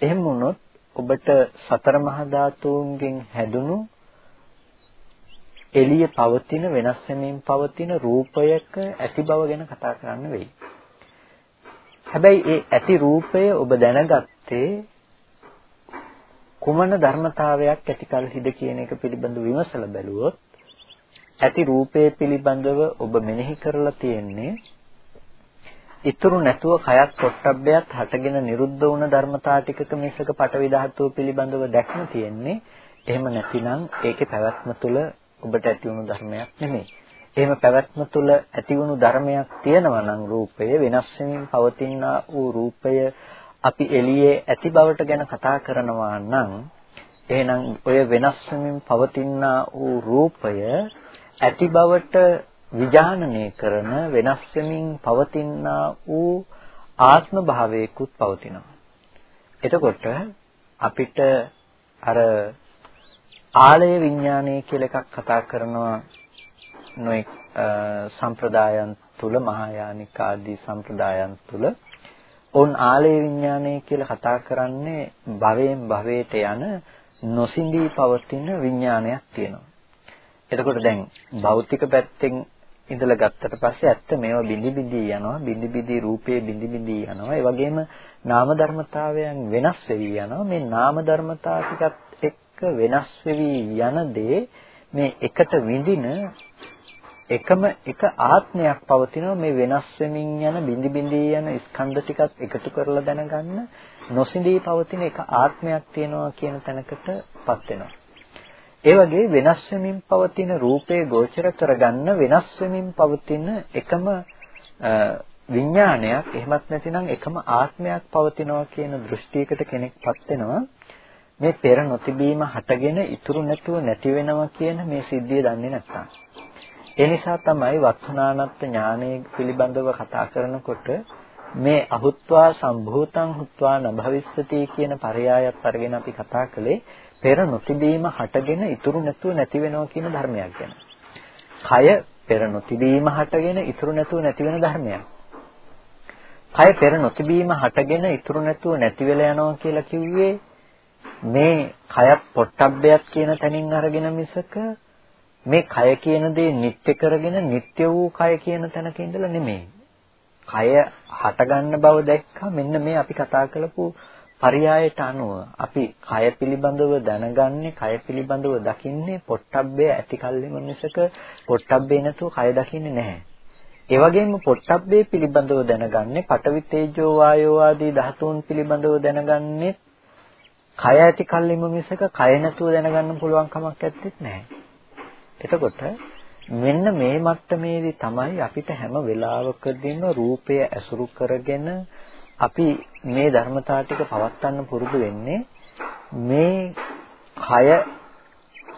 එහෙම වුණොත් ඔබට සතර මහා ධාතුන්ගෙන් හැදුණු එළිය පවතින වෙනස් වෙමින් පවතින රූපයක ඇති බව ගැන කතා කරන්න වෙයි. හැබැයි ඒ ඇති රූපය ඔබ දැනගත්තේ කුමන ධර්මතාවයක් ඇති කලහිද කියන එක පිළිබඳව විමසලා බැලුවොත් ඇති රූපය පිළිබඳව ඔබ මෙනෙහි කරලා තියෙන්නේ ඉතුරු නැතුව කයත් පොට්ටබ්බයත් හටගෙන නිරුද්ධ වුණ ධර්මතා ටිකක මිසක පටවි ධාතුව පිළිබඳව දැක්ම තියෙන්නේ එහෙම නැතිනම් ඒකේ පැවැත්ම තුල ඔබට ඇති වුණු ධර්මයක් නෙමෙයි. එහෙම පැවැත්ම තුල ඇති වුණු ධර්මයක් තියෙනවා නම් රූපය වෙනස් වෙමින් පවතිනා වූ රූපය අපි එළියේ ඇති බවට ගැන කතා කරනවා නම් එහෙනම් ඔය වෙනස් වෙමින් පවතිනා වූ රූපය ඇති බවට විජානනය කරන වෙනස් වෙමින් පවතිනා වූ ආත්ම භාවයකුත් පවතිනවා. එතකොට අපිට අර ආලය විඥානය කියලා එකක් කතා කරනවා නොඑක් සම්ප්‍රදායන් තුල මහායානික ආදී සම්ප්‍රදායන් තුල ඔවුන් ආලය විඥානය කියලා කතා කරන්නේ භවයෙන් භවයට යන නොසිඳී පවතින විඥානයක් තියෙනවා. එතකොට දැන් භෞතික පැත්තෙන් ඉඳලා ගත්තට පස්සේ ඇත්ත මේවා බිඳි බිඳි යනවා බිඳි බිඳි රූපේ බිඳි බිඳි යනවා. ඒ වගේම නාම ධර්මතාවයන් වෙනස් වෙවි යනවා. මේ නාම ධර්මතා ටිකත් එක්ක වෙනස් වෙවි යන දේ මේ එකට විඳින එකම එක ආත්මයක් පවතිනවා. මේ වෙනස් වෙමින් යන බිඳි බිඳි යන ස්කන්ධ ටිකත් එකතු කරලා දැනගන්න නොසිඳී පවතින එක ආත්මයක් තියෙනවා කියන තැනකටපත් වෙනවා. ඒ වගේ වෙනස් වෙමින් පවතින රූපේ ගෝචර කරගන්න වෙනස් වෙමින් පවතින එකම විඥානයක් එහෙමත් නැතිනම් එකම ආත්මයක් පවතිනවා කියන දෘෂ්ටියකට කෙනෙක්පත් වෙනවා. මේ පෙර නොතිබීම හටගෙන ඉතුරු නැතුව නැති වෙනවා කියන මේ සිද්ධිය දන්නේ නැත්නම් ඒ නිසා තමයි වත්තුනානත් ඥානය පිළිබඳව කතා කරනකොට මේ අහුත්වා සම්භූතං හුත්වා නභවිස්සති කියන පරයයත් අරගෙන අපි කතා කළේ පෙර නොතිබීම හටගෙන ඉතුරු නැතුව නැති වෙනවා කියන ධර්මයක් ගැන. කය පෙර නොතිබීම හටගෙන ඉතුරු නැතුව නැති වෙන ධර්මයක්. කය පෙර නොතිබීම හටගෙන ඉතුරු නැතුව නැති වෙලා යනවා කියලා කිව්වේ මේ කයත් පොට්ටබ්බයක් කියන තැනින් අරගෙන මිසක මේ කය කියන දේ නිත්‍ය කරගෙන නිත්‍ය වූ කය කියන තැනක ඉඳලා නෙමෙයි. කය හටගන්න බව දැක්කා මෙන්න මේ අපි කතා කරපු පරයයට අනුව අපි කය පිළිබඳව දැනගන්නේ කය පිළිබඳව දකින්නේ පොට්ටබ්බේ ඇති කල්ලිම මිසක පොට්ටබ්බේ නැතුව කය දකින්නේ නැහැ. ඒ වගේම පොට්ටබ්බේ පිළිබඳව දැනගන්නේ පඨවි තේජෝ වායෝ ආදී ධාතුන් පිළිබඳව දැනගන්නේ කය ඇති කල්ලිම මිසක කය නැතුව දැනගන්න පුළුවන් කමක් නැත්තේ නැහැ. එතකොට මෙන්න මේ මට්ටමේදී තමයි අපිට හැම වෙලාවකදීම රූපය ඇසුරු කරගෙන අපි මේ ධර්මතාව ටික පවත්වන්න පුරුදු වෙන්නේ මේ කය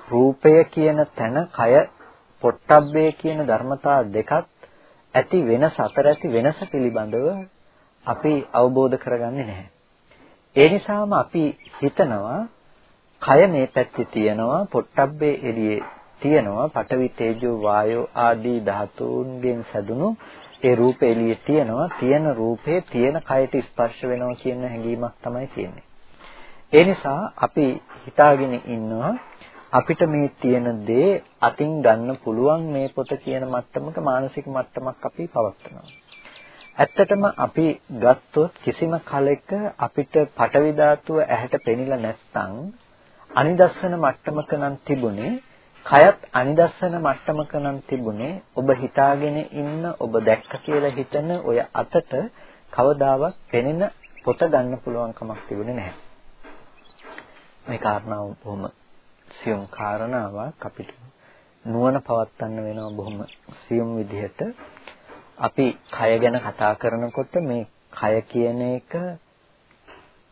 රූපය කියන තැන කය පොට්ටබ්බේ කියන ධර්මතා දෙකත් ඇති වෙනස අතර ඇති වෙනස පිළිබඳව අපි අවබෝධ කරගන්නේ නැහැ. ඒ නිසාම අපි හිතනවා කය මේ පැත්තේ තියෙනවා පොට්ටබ්බේ එළියේ තියෙනවා පඨවි තේජෝ වායෝ ආදී ධාතුන්ගෙන් සැදුණු ඒ රූප එළියේ තියෙනවා තියෙන රූපේ තියෙන කයට ස්පර්ශ වෙනවා කියන හැඟීමක් තමයි තියෙන්නේ. ඒ නිසා අපි හිතාගෙන ඉන්නවා අපිට මේ තියෙන දේ අතින් ගන්න පුළුවන් මේ පොත කියන මට්ටමක මානසික මට්ටමක් අපි පවත්නවා. ඇත්තටම අපි ගත්තොත් කිසිම කලෙක අපිට පටවි ධාතුව ඇහැට පෙනිලා නැත්නම් අනිදස්සන මට්ටමක නම් තිබුණේ කයත් අනිදස්සන මට්ටමක නම් තිබුණේ ඔබ හිතාගෙන ඉන්න ඔබ දැක්ක කියලා හිතන ඔය අතට කවදාවත් පෙනෙන පොත ගන්න පුළුවන් කමක් තිබුණේ නැහැ. මේ කාරණාව බොහොම සියුම් කාරණාවක් අපිට නුවණ පවත්වන්න වෙනවා බොහොම සියුම් විදිහට අපි කය ගැන කතා කරනකොට මේ කය කියන එක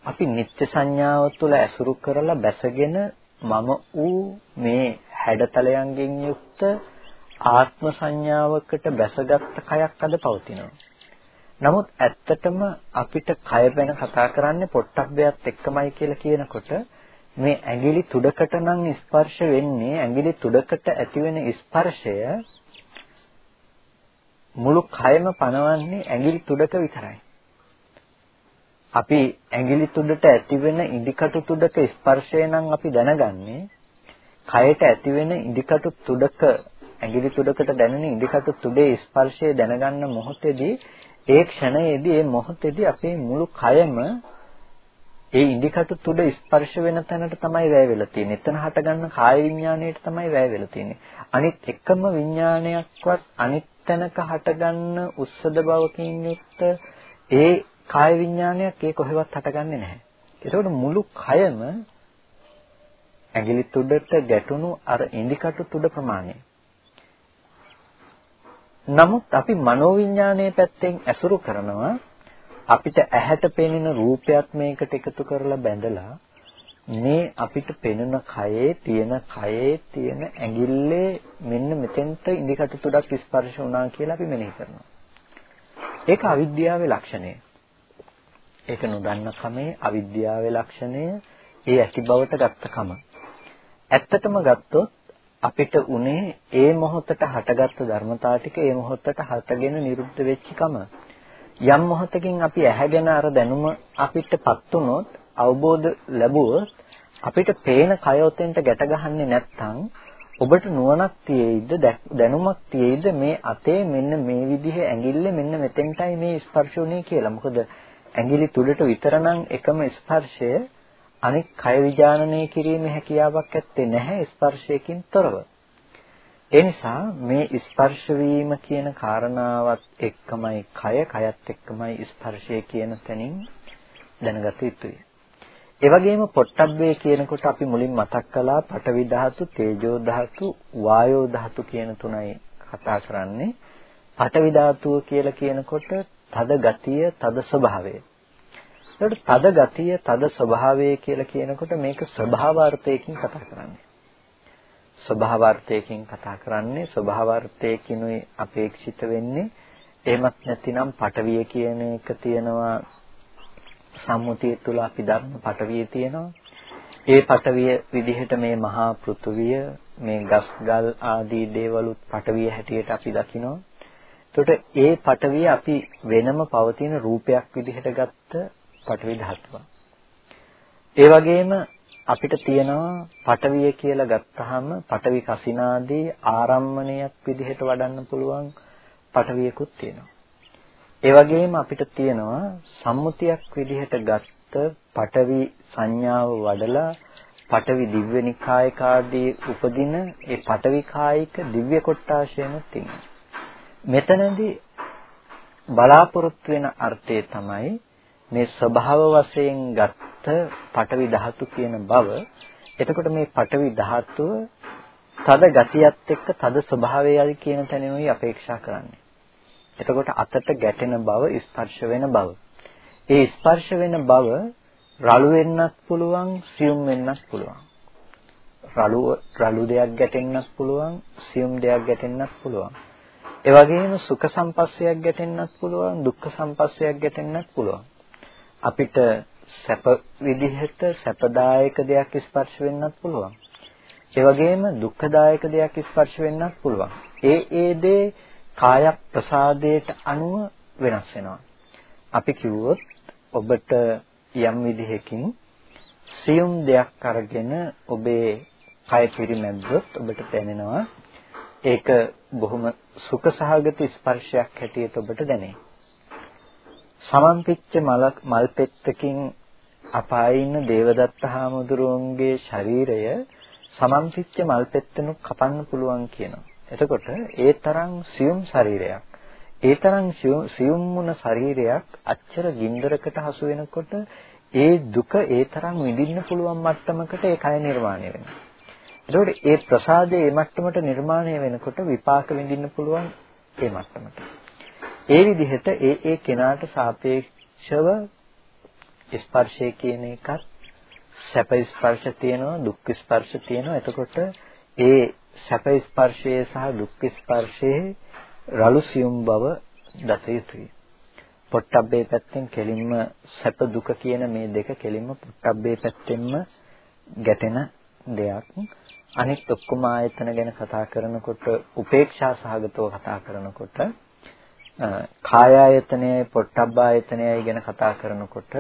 අපි නිත්‍ය සංඥාව තුළ ඇසුරු කරලා බැසගෙන මම ඌ මේ හැඩතලයන්ගෙන් යුක්ත ආත්ම සංඥාවකට බැසගත් කයක් අද පවතිනවා. නමුත් ඇත්තටම අපිට කය ගැන කතා කරන්නේ පොට්ටබ්බයත් එක්කමයි කියලා කියනකොට මේ ඇඟිලි තුඩකට නම් ස්පර්ශ වෙන්නේ ඇඟිලි තුඩකට ඇතිවෙන ස්පර්ශය මුළු කයම පනවන්නේ ඇඟිලි තුඩක විතරයි. අපි ඇඟිලි තුඩට ඇතිවෙන ඉදිකටු තුඩක ස්පර්ශය නම් අපි දැනගන්නේ කයට ඇතිවෙන ඉදිකටු තුඩක ඇඟිලි තුඩකට දැනෙන ඉදිකටු තුඩේ ස්පර්ශය දැනගන්න මොහොතේදී ඒ ක්ෂණයේදී ඒ මොහොතේදී අපේ මුළු කයම ඒ ඉදිකටු තුඩ ස්පර්ශ වෙන තැනට තමයි වැය වෙලා තියෙන්නේ. එතන හටගන්න කාය විඥාණයට තමයි වැය වෙලා තියෙන්නේ. අනිත් එකම විඥානයක්වත් අනිත් තැනක හටගන්න උස්සද බවකින් යුක්ත ඒ කාය විඥානයක් ඒ කොහෙවත් හටගන්නේ නැහැ. ඒකෝට මුළු කයම ඇඟිලි තුඩට ගැටුණු අර ඉන්දිකටු තුඩ ප්‍රමාණය. නමුත් අපි මනෝවිඤ්ඤාණයේ පැත්තෙන් ඇසුරු කරනවා අපිට ඇහැට පෙනෙන රූපයක් මේකට එකතු කරලා බැඳලා මේ අපිට පෙනෙන කයේ තියෙන කයේ තියෙන ඇඟිල්ලේ මෙන්න මෙතෙන්ට ඉන්දිකටු තුඩක් ස්පර්ශ වුණා කියලා අපි මෙනෙහි කරනවා. ඒක අවිද්‍යාවේ ලක්ෂණය. ඒක නොදන්න කමේ අවිද්‍යාවේ ලක්ෂණය ඒ ඇති බවට ගත්ත කම. ඇත්තටම ගත්තොත් අපිට උනේ ඒ මොහොතට හටගත්තු ධර්මතා ටික ඒ මොහොතට හටගෙන නිරුද්ධ වෙච්ච කම. යම් මොහොතකින් අපි ඇහැගෙන අර දැනුම අපිටපත් වුණොත් අවබෝධ ලැබුවොත් අපිට පේන කය උතෙන්ට ගැට ගහන්නේ නැත්නම් ඔබට නුවණක් තියෙයිද දැනුමක් තියෙයිද මේ අතේ මෙන්න මේ විදිහේ ඇඟිල්ල මෙන්න මෙතෙන්ටයි මේ ස්පර්ශුනේ කියලා. මොකද ඇඟිලි තුඩට විතරනම් එකම ස්පර්ශය අනික් කය විඥානනය කිරීමේ හැකියාවක් ඇත්තේ නැහැ ස්පර්ශයකින් තොරව. ඒ නිසා මේ ස්පර්ශ වීම කියන කාරණාවත් එක්කමයි කය කයත් එක්කමයි ස්පර්ශය කියන තැනින් දැනගත යුතුයි. ඒ වගේම පොට්ටබ්බේ කියනකොට අපි මුලින් මතක් කළා පඨවි ධාතු, තේජෝ ධාතු, වායෝ ධාතු කියන තුනයි කතා කරන්නේ. පඨවි ධාතුව කියලා කියනකොට තද ගතිය, තද ස්වභාවය. ඒකට තද ගතිය, තද ස්වභාවය කියලා කියනකොට මේක ස්වභාවාර්ථයකින් කතා කරන්නේ. ස්වභාවාර්ථයකින් කතා කරන්නේ ස්වභාවාර්ථයකිනුයි අපේක්ෂිත වෙන්නේ. එහෙමත් නැතිනම් පටවිය කියන එක තියෙනවා සම්මුතිය තුළ අපි ධර්ම පටවිය තියෙනවා. ඒ පටවිය විදිහට මේ මහා පෘථුවිය මේ ගස් ගල් ආදී දේවලුත් පටවිය හැටියට අපි දකිනවා. එතකොට ඒ පටවිය අපි වෙනම පවතින රූපයක් විදිහට ගත්ත පටවි ධාතුව. ඒ වගේම අපිට තියෙනවා පටවිය කියලා ගත්තාම පටවි කසිනාදී ආරම්මණයක් විදිහට වඩන්න පුළුවන් පටවියකුත් තියෙනවා. ඒ වගේම අපිට තියෙනවා සම්මුතියක් විදිහට ගත්ත පටවි සංඥාව වඩලා පටවි දිව්‍ය නිකායකාදී උපදින ඒ පටවි කායික දිව්‍ය කොටාශයම තියෙනවා. මෙතනදී බලාපොරොත්තු වෙන අර්ථය තමයි මේ ස්වභාව වශයෙන් ගත්ත පටවි ධාතු කියන බව එතකොට මේ පටවි ධාතුව තද ගතියත් එක්ක තද ස්වභාවයයි කියන තැනෙනුයි අපේක්ෂා කරන්නේ. එතකොට අතට ගැටෙන බව ස්පර්ශ වෙන බව. ඒ ස්පර්ශ වෙන බව රළු වෙන්නත් පුළුවන් සියුම් වෙන්නත් පුළුවන්. රළු රළු දෙයක් ගැටෙන්නත් පුළුවන් සියුම් දෙයක් ගැටෙන්නත් පුළුවන්. ඒ වගේම සුඛ සම්පස්සයක් ගැටෙන්නත් පුළුවන් දුක්ඛ සම්පස්සයක් ගැටෙන්නත් පුළුවන්. අපිට සැප විදිහට සැපදායක දෙයක් ස්පර්ශ වෙන්නත් පුළුවන්. ඒ වගේම දුක්ඛදායක දෙයක් ස්පර්ශ වෙන්නත් පුළුවන්. ඒ ඒ දේ කාය ප්‍රසාදයට අනුව වෙනස් වෙනවා. අපි කිව්වොත් ඔබට යම් විදිහකින් සියුම් දෙයක් අරගෙන ඔබේ කය පිරිමැද්දොත් ඔබට දැනෙනවා ඒක බොහොම සුඛ සහගත ස්පර්ශයක් හැටියට ඔබට දැනේ. සමන්පිච්ච මල මල් පෙත්තකින් අපායේ ඉන්න දේවදත්ත හාමුදුරුවන්ගේ ශරීරය සමන්පිච්ච මල් පෙත්තනු කපන්න පුළුවන් කියනවා. එතකොට ඒ තරම් සියුම් ශරීරයක් ඒ තරම් සියුම් වුණ ශරීරයක් අච්චර ගින්දරකට හසු වෙනකොට ඒ දුක ඒ තරම් විඳින්න පුළුවන් මට්ටමකට ඒ කය නිර්මාණය වෙනවා. එතකොට ඒ ප්‍රසාදය ඒ මට්ටමට නිර්මාණය වෙනකොට විපාක විඳින්න පුළුවන් ඒ මට්ටමට. ඒ විදිහට ඒ ඒ කෙනාට සාපේක්ෂව ස්පර්ශය කියන එකත් සැප ස්පර්ශ තියෙනවා දුක් ස්පර්ශ තියෙනවා එතකොට ඒ සැප ස්පර්ශයේ සහ දුක් ස්පර්ශයේ රළු සියුම් බව දත යුතුයි. පොට්ටබ්බේ පැත්තෙන් කෙලින්ම සැප දුක කියන මේ දෙක කෙලින්ම පොට්ටබ්බේ පැත්තෙන්ම ගැටෙන දෙයක්. අනිත් ඔක්කොම ආයතන ගැන කතා කරනකොට උපේක්ෂා සහගතව කතා කරනකොට කාය ආයතනයයි පොට්ටබ්බ ආයතනයයි ගැන කතා කරනකොට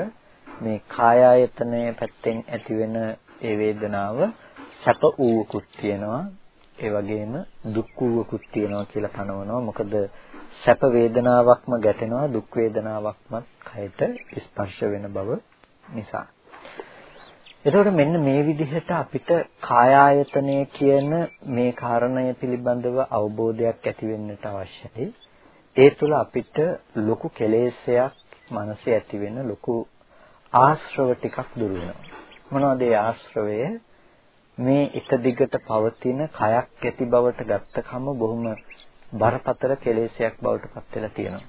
මේ කාය ආයතනය පැත්තෙන් ඇතිවෙන ඒ වේදනාව සැප වූකුත් තියෙනවා. ඒ වගේම දුක් වූකුත් තියෙනවා කියලා පනවනවා. මොකද සැප වේදනාවක්ම ගැටෙනවා දුක් වේදනාවක්මත් කයට ස්පර්ශ වෙන බව නිසා. එතකොට මෙන්න මේ විදිහට අපිට කාය ආයතනය කියන මේ කාරණය පිළිබඳව අවබෝධයක් ඇති වෙන්නට අවශ්‍යයි. ඒ තුළ අපිට ලොකු කෙලෙසයක් මනසේ ඇති වෙන ලොකු ආශ්‍රව ටිකක් දුර වෙනවා. මොනවද ඒ ආශ්‍රවය? මේ එක දිගට පවතින කයක් ඇති බවට ගත්තකම බොහොම බරපතල කෙලෙසයක් බවට පත් වෙලා තියෙනවා.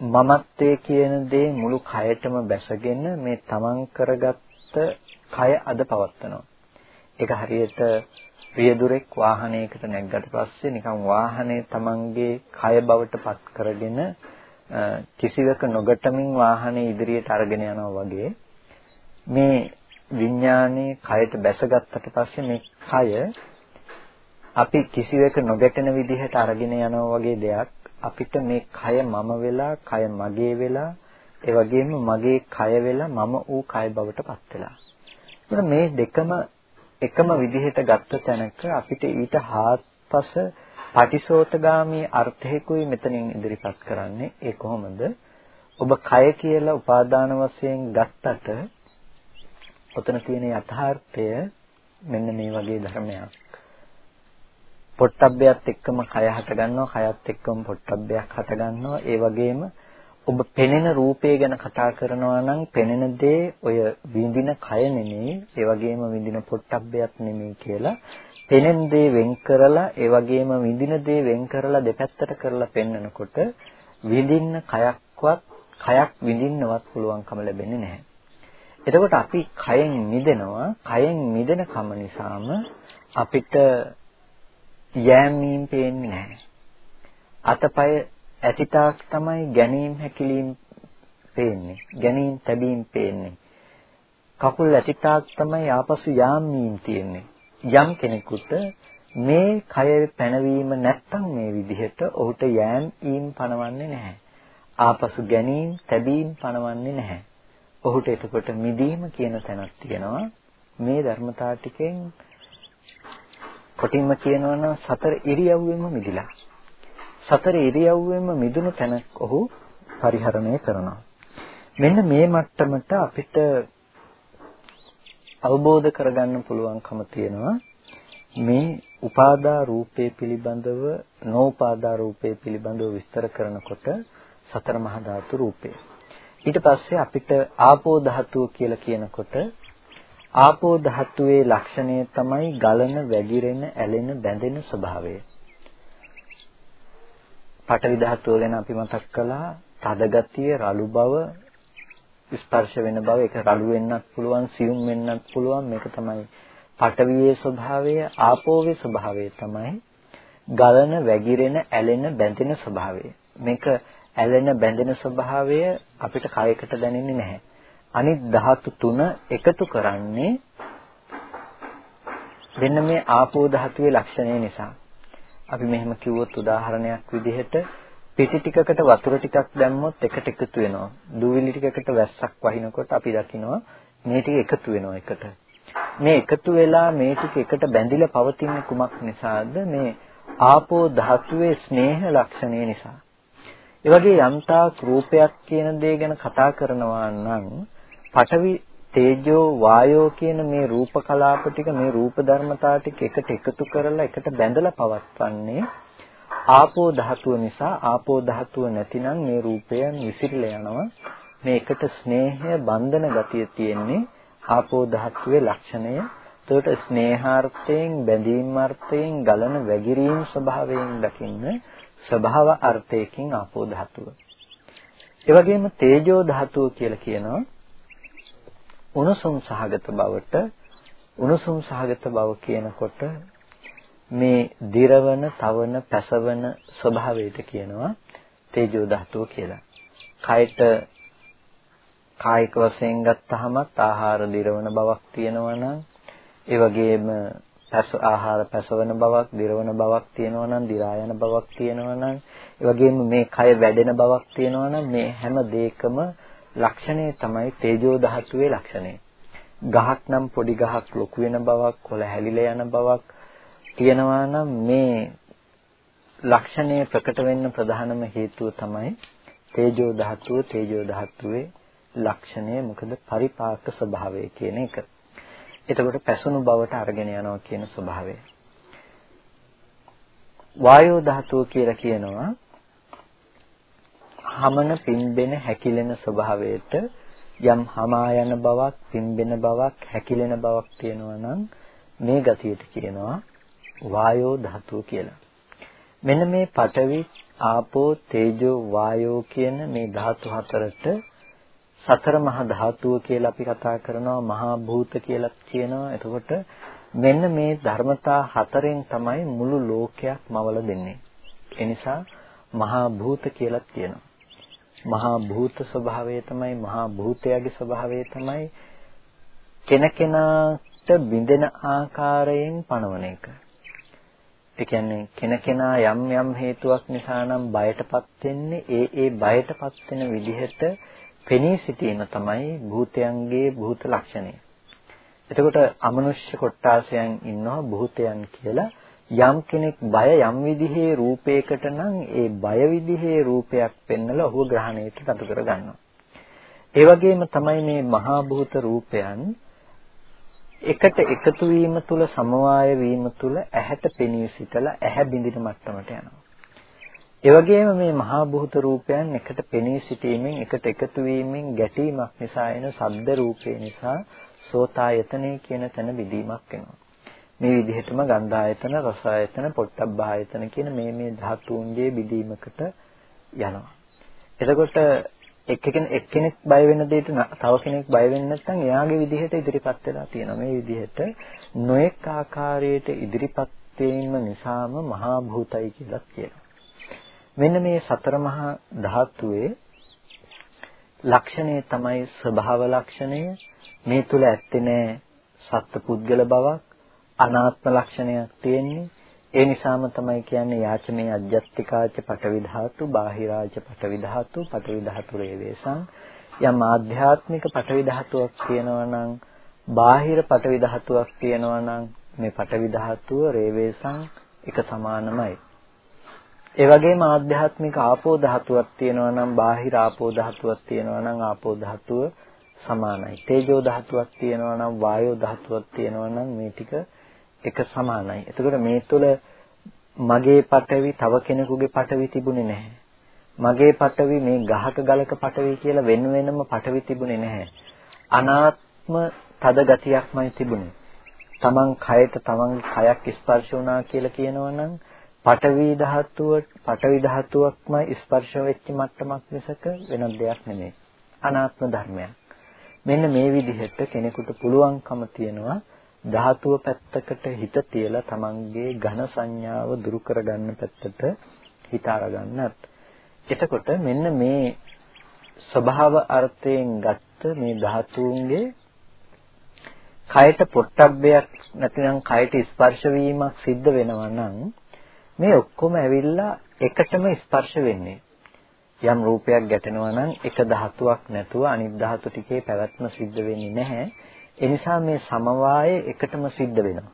මමත්වයේ කියන දේ මුළු කයටම බැසගෙන මේ තමන් කරගත් කය අද පවත්නවා. ඒක හරියට රියදුරෙක් වාහනයකට නැග්ගට පස්සේ නිකන් වාහනේ තමන්ගේ කය බවට පත් කරගෙන කිසිවක නොගටමින් වාහනේ ඉදිරියට අරගෙන යනවා වගේ මේ විඥානයේ කයට බැසගත්තට පස්සේ මේ කය අපි කිසිවක නොගැටෙන විදිහට අරගෙන යනවා වගේ දෙයක් අපිට මේ කය මම වෙලා කය මගේ වෙලා ඒ වගේම මගේ කය වෙලා මම ඌ කය බවට පත් වෙලා. එතන මේ දෙකම එකම විදිහට ගත්ත තැනක අපිට ඊට හාත්පස පටිසෝතගාමී අර්ථයකුයි මෙතනින් ඉදිරිපත් කරන්නේ. ඒ කොහොමද? ඔබ කය කියලා උපාදාන වශයෙන් ගත්තට ඔතන තියෙන යථාර්ථය මෙන්න මේ වගේ ධර්මයක්. පොට්ටබ්බයත් එක්කම කය හට ගන්නවා, කයත් එක්කම පොට්ටබ්බයක් හට ගන්නවා. ඒ වගේම ඔබ පෙනෙන රූපය ගැන කතා කරනවා නම් පෙනෙන දේ ඔය විඳින කය නෙමෙයි ඒ වගේම විඳින පොට්ටබ්බයක් නෙමෙයි කියලා පෙනෙන දේ වෙන් කරලා ඒ වගේම විඳින දේ වෙන් කරලා දෙපැත්තට කරලා පෙන්නකොට විඳින්න කයක්වත් කයක් විඳින්නවත් පුළුවන්කම ලැබෙන්නේ නැහැ. එතකොට අපි කයෙන් මිදෙනවා කයෙන් මිදෙන කම නිසාම අපිට යෑමීම් පේන්නේ නැහැ. අතපය ඇතිතාක් තමයි ගැනීම හැකිලීම් පේන්නේ. ගැනීම තැබීම් පේන්නේ. කකුල් ඇතිතාක් තමයි ආපසු යාමීම් තියෙන්නේ. යම් කෙනෙකුට මේ කය පැනවීම නැත්තම් මේ විදිහට ඔහුට යෑම් ඊම් පනවන්නේ නැහැ. ආපසු ගැනීම තැබීම් පනවන්නේ නැහැ. ඔහුට එතකොට මිදීම කියන තැනක් තියෙනවා. මේ ධර්මතාව ටිකෙන් කොටින්ම කියනවා නම් සතර ඉරියව්වෙම මිදිලා. සතර ඉරියව්වෙම මිදුණු තැනක් ඔහු පරිහරණය කරනවා. මෙන්න මේ මට්ටමට අපිට අවබෝධ කරගන්න පුළුවන්කම තියෙනවා මේ උපාදා රූපේ පිළිබඳව නෝපාදා රූපේ පිළිබඳව විස්තර කරනකොට සතර මහා ධාතු රූපේ. ඊට පස්සේ අපිට ආපෝ ධාතුව කියලා කියනකොට ආපෝ ධාතුවේ ලක්ෂණය තමයි ගලන, වැగిරෙන, ඇලෙන, බැඳෙන ස්වභාවය. පටවි ධාතුව ගැන අපි මතක් කළා. තද ගතිය රළු බව ස්පර්ශ වෙන බව ඒක රළු වෙන්නත් පුළුවන් සියුම් වෙන්නත් පුළුවන්. මේක තමයි පටවියේ ස්වභාවය ආපෝවේ ස්වභාවය තමයි ගලන වැగిරෙන ඇලෙන බැඳෙන ස්වභාවය. මේක ඇලෙන බැඳෙන ස්වභාවය අපිට කයකට දැනෙන්නේ නැහැ. අනිත් ධාතු තුන එකතු කරන්නේ දෙන්න මේ ආපෝ ධාතුවේ ලක්ෂණය නිසා. අපි මෙහෙම කිව්වොත් උදාහරණයක් විදිහට පිටි ටිකකට වතුර ටිකක් දැම්මොත් එකට එකතු වෙනවා. දූවිලි ටිකකට වැස්සක් වහිනකොට අපි දකිනවා මේ ටික එකතු වෙනවා එකට. මේ එකතු වෙලා මේ ටික එකට බැඳිලා පවතින කුමක් නිසාද? මේ ආපෝ ධාතුවේ ස්නේහ ලක්ෂණය නිසා. ඒ වගේ යම්තාක් රූපයක් කියන දේ ගැන කතා කරනවා නම් පඨවි තේජෝ වායෝ කියන මේ රූප කලාප ටික මේ රූප ධර්මතා ටික එකට එකතු කරලා එකට බැඳලා පවත්වන්නේ ආපෝ ධාතුව නිසා. ආපෝ ධාතුව නැතිනම් මේ රූපයන් විසිරලා යනවා. මේ එකට ස්නේහය බන්ධන ගතිය තියෙන්නේ ආපෝ ධාතුවේ ලක්ෂණය. එතකොට ස්නේහාර්ථයෙන් බැඳීම් අර්ථයෙන් ගලන වැగిරීම් ස්වභාවයෙන් දකින්න ස්වභාව අර්ථයකින් ආපෝ ධාතුව. ඒ වගේම තේජෝ ධාතුව කියලා කියනවා. උණුසුම් සහගත බවට උණුසුම් සහගත බව කියනකොට මේ දිරවන, තවන, පැසවන ස්වභාවයට කියනවා තේජෝ ධාතුව කියලා. කයට කායික වශයෙන් ගත්තහමත් ආහාර දිරවන බවක් තියෙනවා නම් ඒ වගේම පැස ආහාර පැසවන බවක් දිරවන බවක් තියෙනවා නම් දි รา යන බවක් තියෙනවා නම් ඒ වගේම මේ කය වැඩෙන බවක් තියෙනවා නම් මේ හැම දෙයකම ලක්ෂණය තමයි තේජෝ ධාතුවේ ලක්ෂණය. ගහක් නම් පොඩි ගහක් ලොකු වෙන බවක්, කොළ හැලිලා යන බවක් තියෙනවා නම් මේ ලක්ෂණය ප්‍රකට වෙන්න ප්‍රධානම හේතුව තමයි තේජෝ ධාතුව තේජෝ ධාතුවේ ලක්ෂණය මොකද පරිපාක ස්වභාවය කියන එක. එතකොට පැසුණු බවට අරගෙන යනවා කියන ස්වභාවය. වායෝ ධාතුව කියලා කියනවා හමන පිම්බෙන හැකිලෙන ස්වභාවයට යම් හමා යන බවක් පිම්බෙන බවක් හැකිලෙන බවක් තියෙනවා නම් මේ ගතියට කියනවා වායෝ ධාතුව කියලා. මෙන්න මේ පඨවි ආපෝ තේජෝ වායෝ කියන මේ ධාතු හතරට සතර මහා ධාතුව කියලා අපි කතා කරනවා මහා භූත කියලා කියනවා. එතකොට මෙන්න මේ ධර්මතා හතරෙන් තමයි මුළු ලෝකයක් මවල දෙන්නේ. ඒ නිසා මහා භූත කියලා කියනවා. මහා භූත ස්වභාවය තමයි මහා භූතයගේ ස්වභාවය තමයි කෙනකෙනාට බිඳෙන ආකාරයෙන් පණවන එක. ඒ කියන්නේ කෙනකෙනා යම් යම් හේතුවක් නිසා නම් බයටපත් වෙන්නේ ඒ ඒ බයටපත් වෙන විදිහට පෙනී සිටීම තමයි භූතයන්ගේ භූත ලක්ෂණය. එතකොට අමනුෂ්‍ය කොට්ටාසයන් ඉන්නවා භූතයන් කියලා යම් කෙනෙක් බය යම් විදිහේ රූපයකට නම් ඒ බය විදිහේ රූපයක් පෙන්නලා ඔහුව ග්‍රහණයට නතු කර ගන්නවා. ඒ වගේම තමයි මේ මහා භූත රූපයන් එකට එකතු වීම තුල සමவாய වීම තුල ඇහැට පෙනී සිටලා ඇහැ බිඳින මට්ටමට යනවා. ඒ වගේම මේ මහා භූත රූපයන් එකට පෙනී සිටීමෙන් එකට එකතු වීමෙන් ගැටීමක් නිසා එන ශබ්ද රූපේ නිසා සෝතායතනෙ කියන තැන විදීමක් වෙනවා. මේ විදිහටම ගන්ධායතන, රසායතන, පොට්ටබ්බායතන කියන මේ මේ ධාතුන්ගේ විදීමකට යනවා. එතකොට එක්කෙනෙක් එක්කෙනෙක් බය වෙන දෙයට තව කෙනෙක් බය වෙන්නේ නැත්නම් එයාගේ විදිහට ඉදිරිපත් වෙලා තියෙනවා. මේ විදිහට නොඑක ආකාරයට ඉදිරිපත් වීම නිසාම මහා භූතයි කියලා කියනවා. මෙන්න මේ සතර මහා ධාතුවේ ලක්ෂණය තමයි ස්වභාව ලක්ෂණය. මේ තුල ඇත්තේ නෑ සත්පුද්ගල බවක්, අනාත්ම ලක්ෂණයක් තියෙන්නේ. ඒ නිසාම තමයි කියන්නේ යාචමේ අජ්ජත්තිකාච පටවි ධාතු, බාහිරාච පටවි ධාතු, පටවි ධාතු රේවේසං. යම් ආධ්‍යාත්මික පටවි ධාතුවක් තියෙනවා නම්, බාහිර පටවි ධාතුවක් තියෙනවා නම් මේ පටවි ධාතුව රේවේසං එක සමානමයි. ඒ වගේම ආධ්‍යාත්මික ආපෝ ධාතුවක් තියෙනවා නම් බාහිර ආපෝ ධාතුවක් තියෙනවා නම් ආපෝ ධාතුව සමානයි. තේජෝ ධාතුවක් තියෙනවා නම් වායෝ ධාතුවක් තියෙනවා නම් මේ ටික එක සමානයි. එතකොට මේ තුළ මගේ පටවි තව කෙනෙකුගේ පටවි තිබුණේ නැහැ. මගේ පටවි මේ ගහක ගලක පටවි කියලා වෙන වෙනම පටවි තිබුණේ නැහැ. අනාත්ම තද ගතියක්මයි තිබුණේ. තමන් කයට තමන්ගේ කයක් ස්පර්ශ වුණා කියලා කියනවනම් පඨවි ධාතුව පඨවි ධාතුවක්මයි ස්පර්ශ වෙච්ච මට්ටමක් මිසක වෙනත් දෙයක් නෙමෙයි. අනාත්ම ධර්මයක්. මෙන්න මේ විදිහට කෙනෙකුට පුළුවන්කම තියනවා ධාතුව පැත්තකට හිත තියලා තමන්ගේ ඝන සංඥාව දුරු කරගන්න පැත්තට හිත අරගන්නත්. එතකොට මෙන්න මේ ස්වභාව අර්ථයෙන් ගත්ත මේ ධාතුන්ගේ කයට පොට්ටබ්බයක් නැතිනම් කයට ස්පර්ශ වීමක් සිද්ධ වෙනවා නම් මේ ඔක්කොම ඇවිල්ලා එකටම ස්පර්ශ වෙන්නේ. යම් රූපයක් ගැටෙනවා නම් එක ධාතුවක් නැතුව අනිත් ධාතු ටිකේ පැවැත්ම සිද්ධ වෙන්නේ නැහැ. ඒ නිසා මේ සමவாய එකටම සිද්ධ වෙනවා.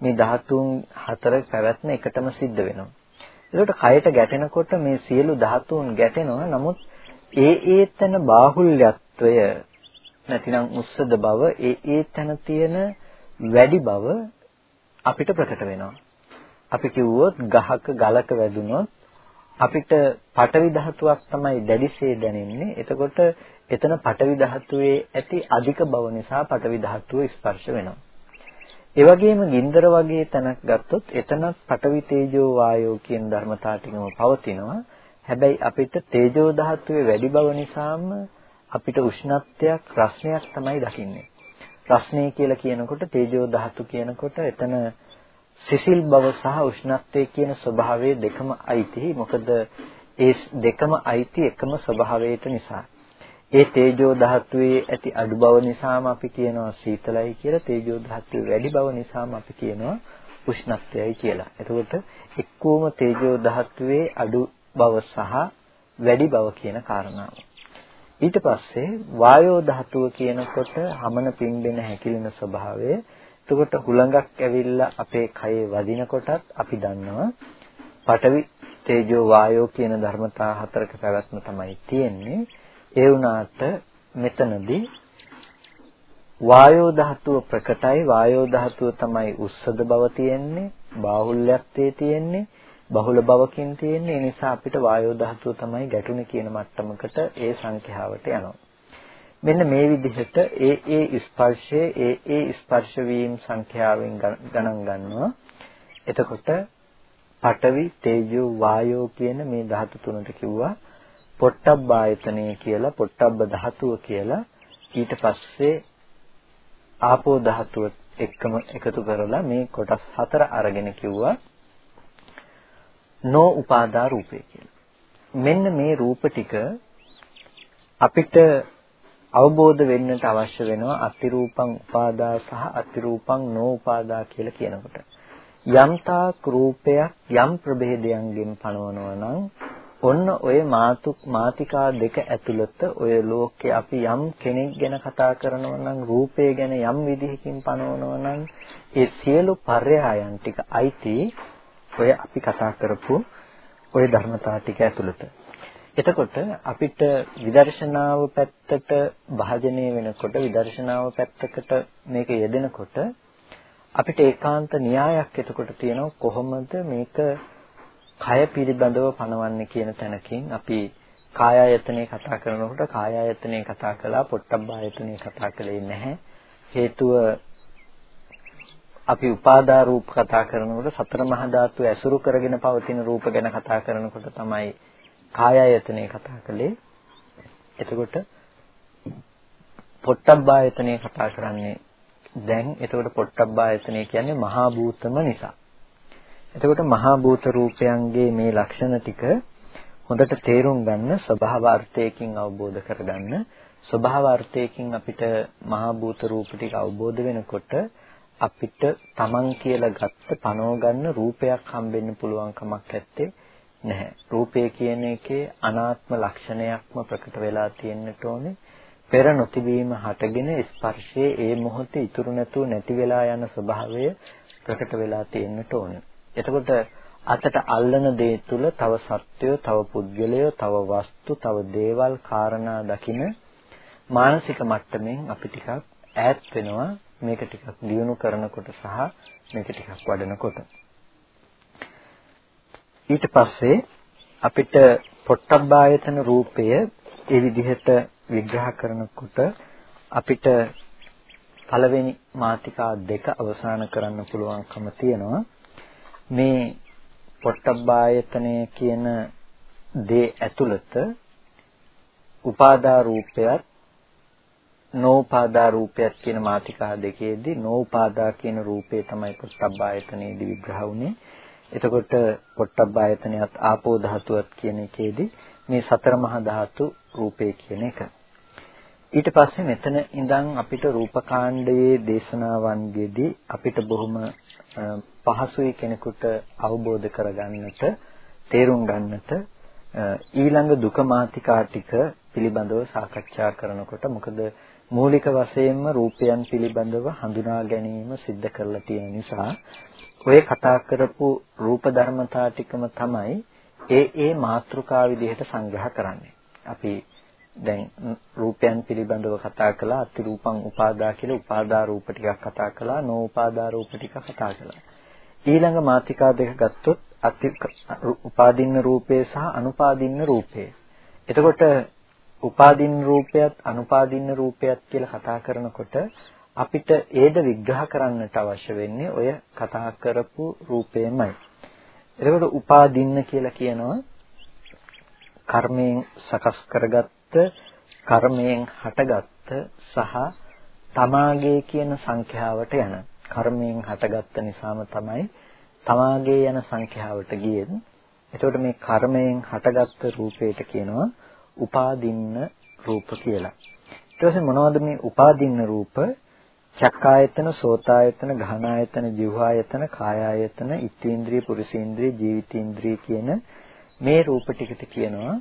මේ ධාතුන් හතර පැවැත්ම එකටම සිද්ධ වෙනවා. ඒකට කයට ගැටෙනකොට මේ සියලු ධාතුන් ගැටෙනවා. නමුත් ඒ ඒ තන බාහුල්‍යත්වය නැතිනම් උස්සද බව ඒ ඒ තන තියෙන වැඩි බව අපිට ප්‍රකට වෙනවා. අපි කිව්වොත් ගහක ගලක වැදුනොත් අපිට පටවි ධාතුවක් තමයි දැඩිසේ දැනෙන්නේ. එතකොට එතන පටවි ධාතුවේ ඇති අධික බව නිසා පටවි ධාතුව ස්පර්ශ වෙනවා. ඒ වගේම ගින්දර වගේ තැනක් ගත්තොත් එතනත් පටවි තේජෝ වායෝ කියන ධර්මතා ටිකම පවතිනවා. හැබැයි අපිට තේජෝ ධාතුවේ වැඩි බව නිසාම අපිට උෂ්ණත්වයක් රස්නයක් තමයි දකින්නේ. රස්නේ කියලා කියනකොට තේජෝ ධාතු කියනකොට එතන සිසිල් බව සහ උෂ්ණත්වය කියන ස්වභාවය දෙකම අයිති. මොකද ඒ දෙකම අයිති එකම ස්වභාවයට නිසා. ඒ තේජෝ ධාතුවේ ඇති අඩු බව නිසාම අපි කියනවා සීතලයි කියලා. තේජෝ ධාතුවේ වැඩි බව නිසාම අපි කියනවා උෂ්ණත්වයයි කියලා. එතකොට එක්කෝම තේජෝ ධාතුවේ අඩු බව සහ වැඩි බව කියන කාරණාව. ඊට පස්සේ වායෝ ධාතුව කියනකොට හමන පිම්බෙන හැකිලෙන ස්වභාවය. එතකොට හුලඟක් ඇවිල්ලා අපේ කයේ වදිනකොටත් අපි දන්නවා පඨවි තේජෝ වායෝ කියන ධර්මතා හතරක පැවැත්ම තමයි තියෙන්නේ. ඒ වුණාට මෙතනදී වායෝ ධාතුව ප්‍රකටයි. වායෝ ධාතුව තමයි උස්සද බව තියෙන්නේ බාහුල්‍යත්වයේ තියෙන්නේ බහුල බවකින් තියෙන්නේ. ඒ නිසා අපිට වායෝ ධාතුව තමයි ගැටුනේ කියන මට්ටමකට ඒ සංඛ්‍යාවට යනවා. මෙන්න මේ විදිහට ඒ ඒ ස්පර්ශයේ ඒ ඒ ස්පර්ශ වීම සංඛ්‍යාවෙන් ගණන් ගන්නවා. එතකොට පඨවි තේජෝ වායෝ කියන මේ ධාතු තුනට කිව්වා පොට්ටබ්බ ආයතනය කියලා පොට්ටබ්බ ධාතුව කියලා ඊට පස්සේ ආපෝ ධාතුව එක්කම එකතු කරලා මේ කොටස් හතර අරගෙන කිව්වා නෝ උපාදා රූපේ කියලා. මෙන්න මේ රූප ටික අපිට අවබෝධ වෙන්නට අවශ්‍ය වෙනවා අතිරූපං උපාදා සහ අතිරූපං නෝ උපාදා කියලා කියනකොට. යම්තාක් රූපයක් යම් ප්‍රභේදයන්ගෙන් පනවනවා නම් ඔන්න ඔය මාතුක් මාතිකා දෙක ඇතුළත ඔය ලෝකේ අපි යම් කෙනෙක් ගැන කතා කරනවා නම් රූපය ගැන යම් විදිහකින් පනවනවා නම් ඒ සියලු පර්යායන් ටික අයිති ඔය අපි කතා කරපු ඔය ධර්මතා ටික ඇතුළත. එතකොට අපිට විදර්ශනාව පැත්තට භාජනය වෙනකොට විදර්ශනාව පැත්තකට මේක යෙදෙනකොට අපිට ඒකාන්ත න්‍යායක් එතකොට තියෙනවා කොහොමද මේක කය පිළිබඳව පනවන්නේ කියන තැනකින් අපි කාය ආයතනේ කතා කරනකොට කාය ආයතනේ කතා කළා පොට්ටබ්බ ආයතනේ කතා කළේ නැහැ. හේතුව අපි උපාදා රූප කතා කරනකොට සතර මහා ධාතු ඇසුරු කරගෙන පවතින රූප ගැන කතා කරනකොට තමයි කාය ආයතනේ කතා කළේ. එතකොට පොට්ටබ්බ ආයතනේ කතා කරන්නේ දැන්. එතකොට පොට්ටබ්බ ආයතනේ කියන්නේ මහා භූතම නිසා. එතකොට මහා භූත රූපයන්ගේ මේ ලක්ෂණ ටික හොඳට තේරුම් ගන්න ස්වභාවාර්ථයකින් අවබෝධ කරගන්න ස්වභාවාර්ථයකින් අපිට මහා භූත රූප ටික අවබෝධ වෙනකොට අපිට තමන් කියලා ගත්ත පනව ගන්න රූපයක් හම්බෙන්න පුළුවන් කමක් නැත්තේ නැහැ. රූපය කියන එකේ අනාත්ම ලක්ෂණයක්ම ප්‍රකට වෙලා තියෙන්නට ඕනේ. පෙර නොතිබීම හටගෙන ස්පර්ශයේ ඒ මොහොතේ ඉතුරු නැතුව නැති වෙලා යන ස්වභාවය ප්‍රකට වෙලා තියෙන්නට ඕනේ. එතකොට අතට අල්ලන දේ තුල තව සත්වය, තව පුද්ගලය, තව වස්තු, තව දේවල්, කාරණා දකින මානසික මට්ටමින් අපි ටිකක් ඈත් වෙනවා මේක ටිකක් දියුණු කරනකොට සහ මේක ටිකක් වඩනකොට. ඊට පස්සේ අපිට පොට්ටබ්බායතන රූපය ඒ විදිහට විග්‍රහ කරනකොට අපිට පළවෙනි මාතිකා දෙක අවසන් කරන්න පුළුවන්කම තියෙනවා. මේ පොට්ටබ්බායතනය කියන දේ ඇතුළත උපාදා රූපයත් නෝපාදා රූපයත් කියන මාතිකා දෙකේදී නෝපාදා කියන රූපේ තමයි පොට්ටබ්බායතනයේදී විග්‍රහ වුනේ. එතකොට පොට්ටබ්බායතනයත් ආපෝ ධාතුවත් කියන එකේදී මේ සතර මහා ධාතු රූපේ කියන එක. ඊට පස්සේ මෙතන ඉඳන් අපිට රූපකාණ්ඩයේ දේශනාවන්ගෙදී අපිට බොහොම පහසුයි කෙනෙකුට අවබෝධ කරගන්නට තේරුම් ගන්නට ඊළඟ දුක මාතිකා ටික පිළිබඳව සාකච්ඡා කරනකොට මොකද මූලික වශයෙන්ම රූපයන් පිළිබඳව හඳුනා ගැනීම සිද්ධ කරලා තියෙන නිසා ඔය කතා කරපු රූප ධර්මතා ටිකම තමයි ඒ ඒ මාත්‍රිකා විදිහට සංග්‍රහ කරන්නේ. අපි දැන් රූපයන් පිළිබඳව කතා කළා අතිරූපං උපාදා කියලා උපාදා රූප ටිකක් කතා කළා නෝඋපාදා රූප ටිකක් කතා කළා. ඊළඟ මාතිකා දෙක ගත්තොත් අති උපාදින්න රූපය සහ අනුපාදින්න රූපය. එතකොට උපාදින්න රූපයත් අනුපාදින්න රූපයත් කියලා කතා කරනකොට අපිට ඒද විග්‍රහ කරන්නට අවශ්‍ය වෙන්නේ ඔය කතා කරපු රූපයමයි. එතකොට උපාදින්න කියලා කියනවා කර්මයෙන් සකස් කරගත් කර්මයෙන් හටගත්ත සහ තමාගේ කියන සංඛ්‍යාවට යන කර්මයෙන් හටගත්ත නිසාම තමයි තමාගේ යන සංඛ්‍යාවට ගියේ. එතකොට මේ කර්මයෙන් හටගත්ත රූපයට කියනවා උපාදින්න රූප කියලා. ඊට පස්සේ මොනවද මේ උපාදින්න රූප? චක්කායතන, සෝතායතන, ගහනායතන, જીවහායතන, කායායතන, ඉත්තේන්ද්‍රිය, පුරුෂේන්ද්‍රිය, ජීවිතේන්ද්‍රිය කියන මේ රූප ටිකට කියනවා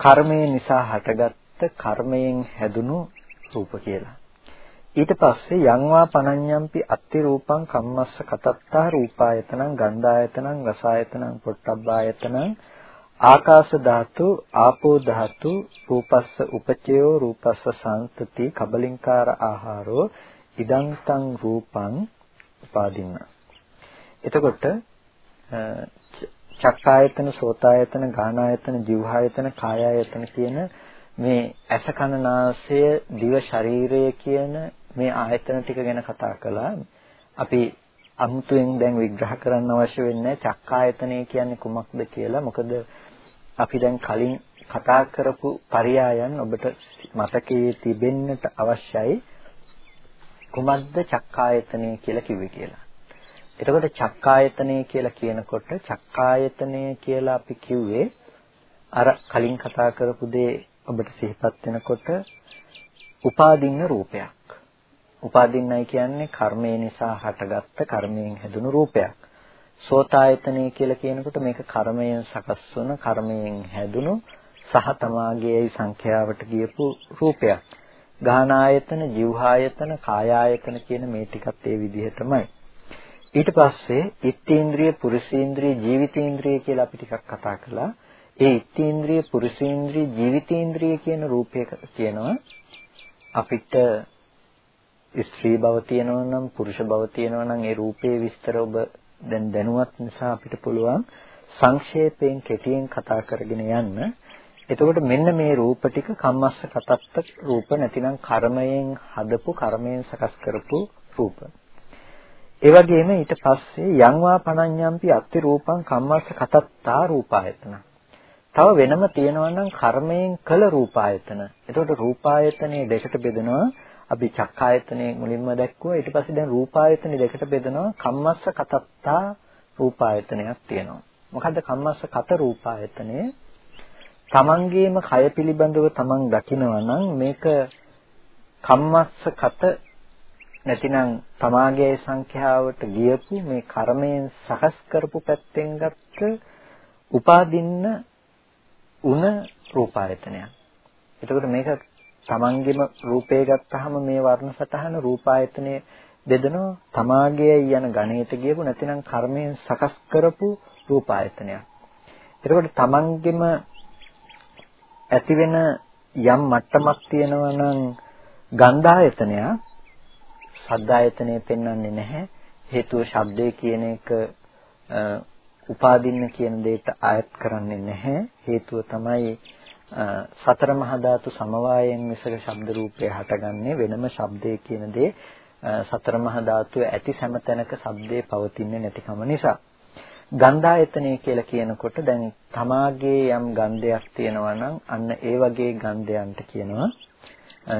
කර්මය නිසා හටගත්ත කර්මයෙන් හැදුණු රූප කියලා. ඊට පස්සේ යංවා පනඤ්ඤම්පි අත්ති රූපං කම්මස්ස කතත්තා රූපායතනං ගන්ධායතනං රසායතනං පොට්ටබ්බායතනං ආකාශ ධාතු ආපෝ ධාතු රූපස්ස උපචයෝ රූපස්ස සාන්තති කබලින්කාර ආහාරෝ ඉදං තං රූපං උපාදින්න එතකොට චක්කායතන සෝතායතන ගානායතන જીවහායතන කායායතන කියන මේ ඇස කන නාසය දිව ශරීරය කියන මේ ආයතන ටික ගැන කතා කළා. අපි අමුතුවෙන් දැන් විග්‍රහ කරන්න අවශ්‍ය වෙන්නේ චක්කායතනය කියන්නේ කුමක්ද කියලා. මොකද අපි දැන් කලින් කතා කරපු පරයයන් ඔබට මතකයේ තිබෙන්නට අවශ්‍යයි. කුමක්ද චක්කායතනය කියලා කිව්වේ කියලා. එතකොට චක්කායතනය කියලා කියනකොට චක්කායතනය කියලා අපි කිව්වේ අර කලින් කතා කරපු දේ ඔබට සිහිපත් වෙනකොට උපාදින්න රූපයක්. උපාදින්නයි කියන්නේ කර්මය නිසා හටගත්ත කර්මයෙන් හැදුණු රූපයක්. සෝතායතනය කියලා කියනකොට මේක කර්මයෙන් සකස් වන කර්මයෙන් හැදුණු සහ තමාගේයි සංඛ්‍යාවට ගියපු රූපයක්. ගාහනායතන, જીවහායතන, කායායතන කියන මේ ටිකත් ඒ විදිහටමයි. ඊට පස්සේ ඉත්තේන්ද්‍රිය, පුරුෂේන්ද්‍රිය, ජීවිතේන්ද්‍රිය කියලා අපි ටිකක් කතා කළා. ඒ ඉත්තේන්ද්‍රිය, පුරුෂේන්ද්‍රිය, ජීවිතේන්ද්‍රිය කියන රූපයක කියනවා අපිට ස්ත්‍රී භව තියෙනවා නම් පුරුෂ භව තියෙනවා නම් ඒ රූපේ විස්තර ඔබ දැන් දැනුවත් නිසා අපිට පුළුවන් සංක්ෂේපයෙන් කෙටියෙන් කතා කරගෙන යන්න. එතකොට මෙන්න මේ රූප ටික කම්මස්ස කතත්ත රූප නැතිනම් කර්මයෙන් හදපු කර්මයෙන් සකස් කරපු රූප. ඒ වගේම ඊට පස්සේ යංවා පණඤ්ඤම්පි අත්ති රූපං කම්මස්ස කතත්තා රූපායතන. තව වෙනම තියෙනවා නම් කර්මයෙන් කළ රූපායතන. එතකොට රූපායතනයේ දෙකට බෙදෙනවා. අපි චක්කායතනයේ මුලින්ම දැක්කුවා. ඊට පස්සේ දැන් රූපායතන දෙකට බෙදනවා. කම්මස්ස කතත්තා රූපායතනයක් තියෙනවා. මොකද්ද කම්මස්ස කත රූපායතනය? තමන්ගේම කය පිළිබඳව තමන් දකිනවා නම් මේක කම්මස්ස කත නැතිනම් තමාගේ සංඛ්‍යාවට ගියපු මේ කර්මයෙන් සකස් කරපු පැත්තෙන් ගත්ත උපාදින්න උන රූපායතනයක්. එතකොට මේක තමන්ගේම රූපේ ගත්තාම මේ වර්ණ සටහන රූපායතනයේ බෙදෙනවා තමාගේ යන ගණයට ගියපු නැතිනම් කර්මයෙන් සකස් කරපු රූපායතනයක්. එතකොට තමන්ගෙම ඇති වෙන යම් මට්ටමක් තියෙනවා නම් ගන්ධායතනය සද්දායතනය පෙන්වන්නේ නැහැ. හේතුව ශබ්දේ කියන එක උපාදින්න කියන දෙයට ආයත් කරන්නේ නැහැ. හේතුව තමයි සතර මහා ධාතු සමவாயයෙන් මිසක ශබ්ද රූපය හටගන්නේ වෙනම ශබ්දය කියන දේ සතර මහා ධාතුව ඇති සෑම තැනක ශබ්දේ පවතින්නේ නැතිකම නිසා ගන්ධායතනය කියලා කියනකොට දැන් තමාගේ යම් ගන්ධයක් තියෙනවා නම් අන්න ඒ වගේ ගන්ධයන්ට කියනවා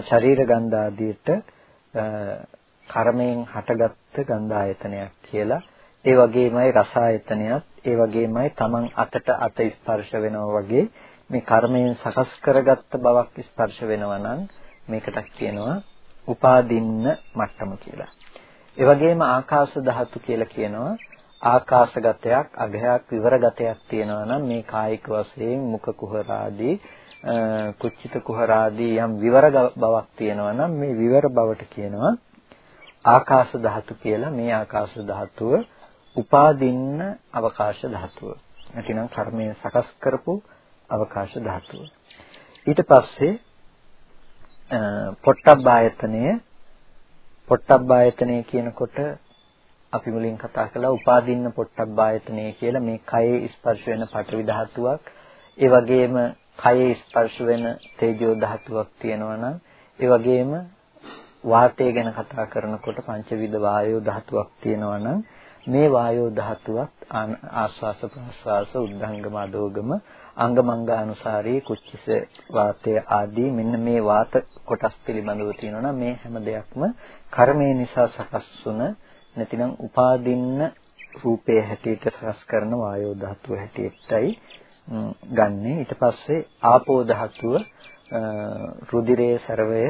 ශරීර ගන්ධ ආදියට කර්මයෙන් හටගත්ත ගන්ධායතනයක් කියලා ඒ වගේමයි රසායතනයත් ඒ වගේමයි තමන් අතට අත ස්පර්ශ වෙනවා වගේ මේ කර්මයෙන් සකස් කරගත්ත බවක් ස්පර්ශ වෙනවා නම් මේකට කියනවා උපාදින්න මට්ටම කියලා. ඒ වගේම ආකාශ ධාතු කියලා කියනවා ආකාශගතයක් අගයක් විවරගතයක් තියෙනවා නම් මේ කායික වශයෙන් මුඛ කුහරාදී කුච්චිත කුහරාදී යම් විවර බවක් තියෙනවා නම් මේ විවර බවට කියනවා ආකාශ ධාතු කියලා මේ ආකාශ ධාතුව උපාදින්න අවකාශ ධාතුව. නැතිනම් කර්මයෙන් සකස් කරපු අවකාශ ධාතුව. ඊට පස්සේ පොට්ටබ්බායතනය පොට්ටබ්බායතනය කියනකොට අපි මුලින් කතා කළා උපාදින්න පොට්ටබ්බායතනය කියලා මේ කයේ ස්පර්ශ වෙන පඨවි ධාතුවක් ඒ වගේම කයේ ස්පර්ශ වෙන තේජෝ ධාතුවක් තියෙනවා නම් ඒ වගේම වාතය ගැන කතා කරනකොට පංචවිධ වායෝ ධාතුවක් තියෙනවා නම් මේ වායෝ ධාතුවත් ආස්වාස ප්‍රස්වාස උද්ධංගම අදෝගම අංගමංගානුසාරී කුච්චිස වාතය ආදී මෙන්න මේ වාත කොටස් පිළිබඳව තියෙනවා මේ හැම දෙයක්ම කර්මය නිසා සකස් වුන නැතිනම් උපාදින්න රූපයේ හැටියට සකස් කරන වායෝ ධාතුව හැටියටයි ගන්නෙ. ඊට පස්සේ ආපෝ ධාතුව රුධිරයේ සර්වය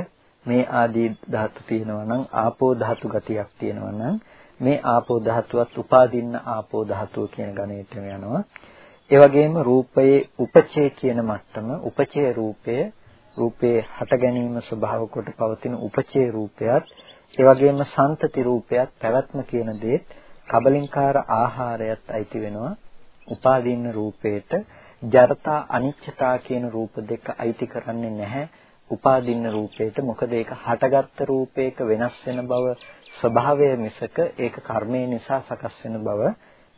මේ ආදී ධාතු තියෙනවා නම් ආපෝ ධාතු ගතියක් තියෙනවා නම් මේ ආපෝ ධාතුවත් උපාදින්න ආපෝ ධාතුව කියන ගණේටම යනවා. ඒ වගේම රූපයේ උපචේ කියන මට්ටම උපචේ රූපය රූපේ හට ගැනීම ස්වභාව කොට පවතින උපචේ රූපයත් ඒ වගේම සන්තති රූපයත් පැවැත්ම කියන දේත් කබලින්කාර ආහාරයත් අයිති වෙනවා උපාදීන රූපේට ජරතා අනිච්චතා කියන රූප දෙක අයිති කරන්නේ නැහැ උපාදීන රූපේට මොකද ඒක හටගත්තු රූපයක වෙනස් වෙන බව ස්වභාවය මිසක ඒක කර්මය නිසා සකස් වෙන බව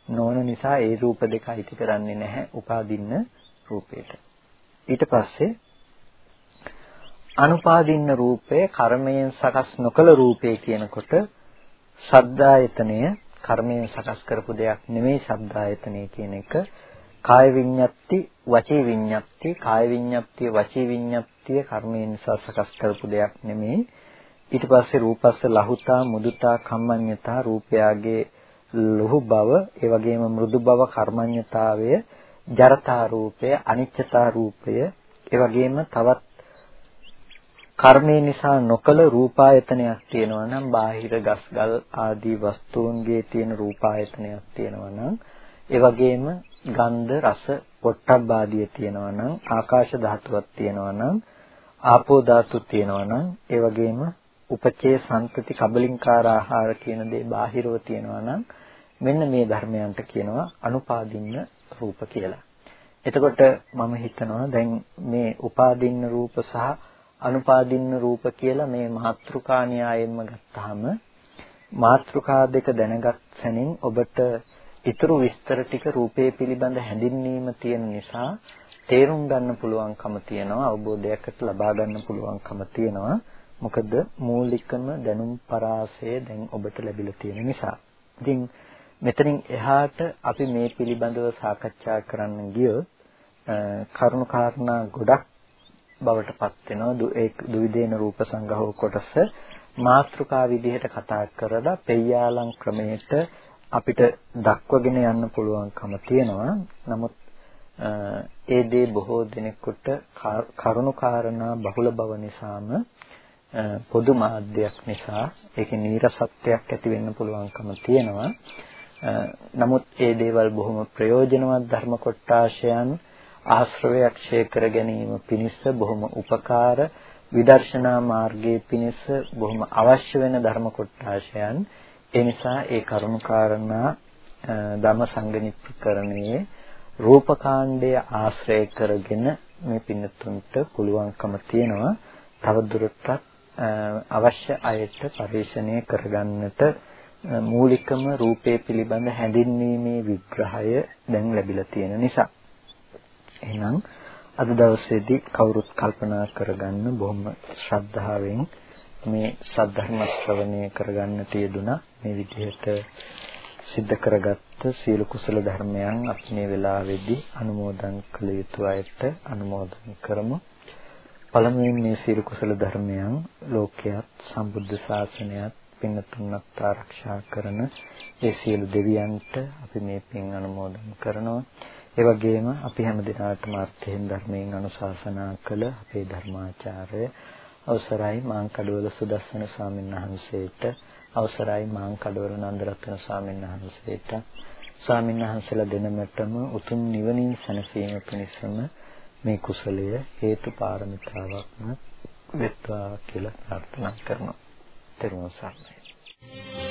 නොවන නිසා ඒ රූප දෙක අයිති කරන්නේ නැහැ උපාදින්න රූපේට. ඊට පස්සේ අනුපාදින්න රූපය කර්මයෙන් සකස් නොකල රූපේ කියනකොට සද්දායතනය කර්මයෙන් සකස් කරපු දෙයක් නෙමෙයි සද්දායතනය කියන එක කාය විඤ්ඤාති වචී විඤ්ඤාති. කාය විඤ්ඤාතිය වචී විඤ්ඤාතිය කර්මයෙන් නිසා සකස් කරපු දෙයක් නෙමෙයි. ඊට පස්සේ රූපස්ස ලහුතා මුදුතා කම්මඤ්ඤතා රූපයාගේ ලොහු බව ඒ වගේම මෘදු බව කර්මඤ්ඤතාවය ජරතා රූපය අනිච්චතා රූපය ඒ වගේම තවත් කර්මය නිසා නොකල රූපායතනයක් තියෙනවා නම් බාහිර ගස්ගල් ආදී වස්තුන්ගේ තියෙන රූපායතනයක් තියෙනවා නම් ඒ වගේම ගන්ධ රස පොට්ටබ් ආදිය තියෙනවා නම් ආකාශ ධාතුවක් තියෙනවා නම් ආපෝ ධාතු තියෙනවා නම් ඒ වගේම උපචේ සම්පති කබලින්කාර ආහාර කියන දේ බාහිරව තියෙනවා නම් මෙන්න මේ ධර්මයන්ට කියනවා අනුපාදින්න රූප කියලා. එතකොට මම හිතනවා දැන් මේ උපාදින්න රූප සහ අනුපාදින්න රූප කියලා මේ මාත්‍රිකා න්‍යායෙන්ම ගත්තාම මාත්‍රිකා දෙක දැනගත් සැනින් ඔබට ඊතුරු විස්තර ටික රූපේ පිළිබඳ හැඳින්වීම තියෙන නිසා තේරුම් ගන්න පුළුවන්කම තියෙනවා අවබෝධයකට ලබා ගන්න පුළුවන්කම තියෙනවා මොකද මූලිකම දැනුම් පරාසය දැන් ඔබට ලැබිලා තියෙන නිසා. ඉතින් මෙතනින් එහාට අපි මේ පිළිබඳව සාකච්ඡා කරන්න ගියොත් කරුණු කාරණා ගොඩක් බවට පත් වෙනවා ඒ දුවිදේන රූප සංගහව කොටස මාත්‍රිකා විදිහට කතා කරලා පෙය්‍යාලං ක්‍රමයට අපිට දක්වගෙන යන්න පුළුවන්කම තියෙනවා. නමුත් ඒ දේ බොහෝ දිනෙකට කරුණු කාරණා බහුල බව නිසාම පොදු මාධ්‍යයක් නිසා ඒකේ නීරසත්වයක් ඇති වෙන්න පුළුවන්කම තියෙනවා. නමුත් ඒ දේවල් බොහොම ප්‍රයෝජනවත් ධර්ම කොටාශයන් ආශ්‍රවයක් ඡය කර ගැනීම පිණිස බොහොම උපකාර විදර්ශනා මාර්ගයේ පිණිස බොහොම අවශ්‍ය වෙන ධර්ම කොටාශයන් ඒ නිසා ඒ කරුණු කාරණා ධම්ම සංගණිත්කරණයේ රූපකාණ්ඩය ආශ්‍රය කරගෙන මේ පින්නතුන්ට පුළුවන්කම තියෙනවා. තවදුරටත් අවශ්‍ය අයට පරිශ්‍රණය කරගන්නට මූලිකම රූපේ පිළිබඳ හැඳින්වීමේ විග්‍රහය දැන් ලැබිලා තියෙන නිසා. එහෙනම් අද දවසේදී කවුරුත් කල්පනා කරගන්න බොහොම ශ්‍රද්ධාවෙන් මේ සද්ධර්ම ශ්‍රවණය කරගන්නට යෙදුනා මේ විදිහට සිද්ධ කරගත්ත සියලු කුසල ධර්මයන් අපි මේ වෙලාවේදී අනුමෝදන් කළ යුතු අයට අනුමෝදන් කරමු පළමුවෙන් මේ සියලු කුසල ධර්මයන් ලෝකයක් සම්බුද්ධ ශාසනයත් පින්නතුන්වත් ආරක්ෂා කරන ඒ සියලු දෙවියන්ට අපි මේ පින් අනුමෝදන් කරනවා. ඒ වගේම අපි හැම දිනාටම අර්ථයෙන් ධර්මයෙන් අනුශාසනා කළ අපේ ධර්මාචාර්ය අවසරයි මාං කඩවල සුදස්සන ස්වාමීන් වහන්සේට. අවසරයි මාං කඩවල නන්දරත්න ස්වාමීන් වහන්සේට. ස්වාමීන් වහන්සේලා දෙනමතම උතුම් නිවනින් සැනසීම පිණිසම මේ කුසලය හේතු පාරමිතාවක්ම වෙත්වා කියලා ප්‍රාර්ථනා කරනවා. තෙරුවන් සරණයි.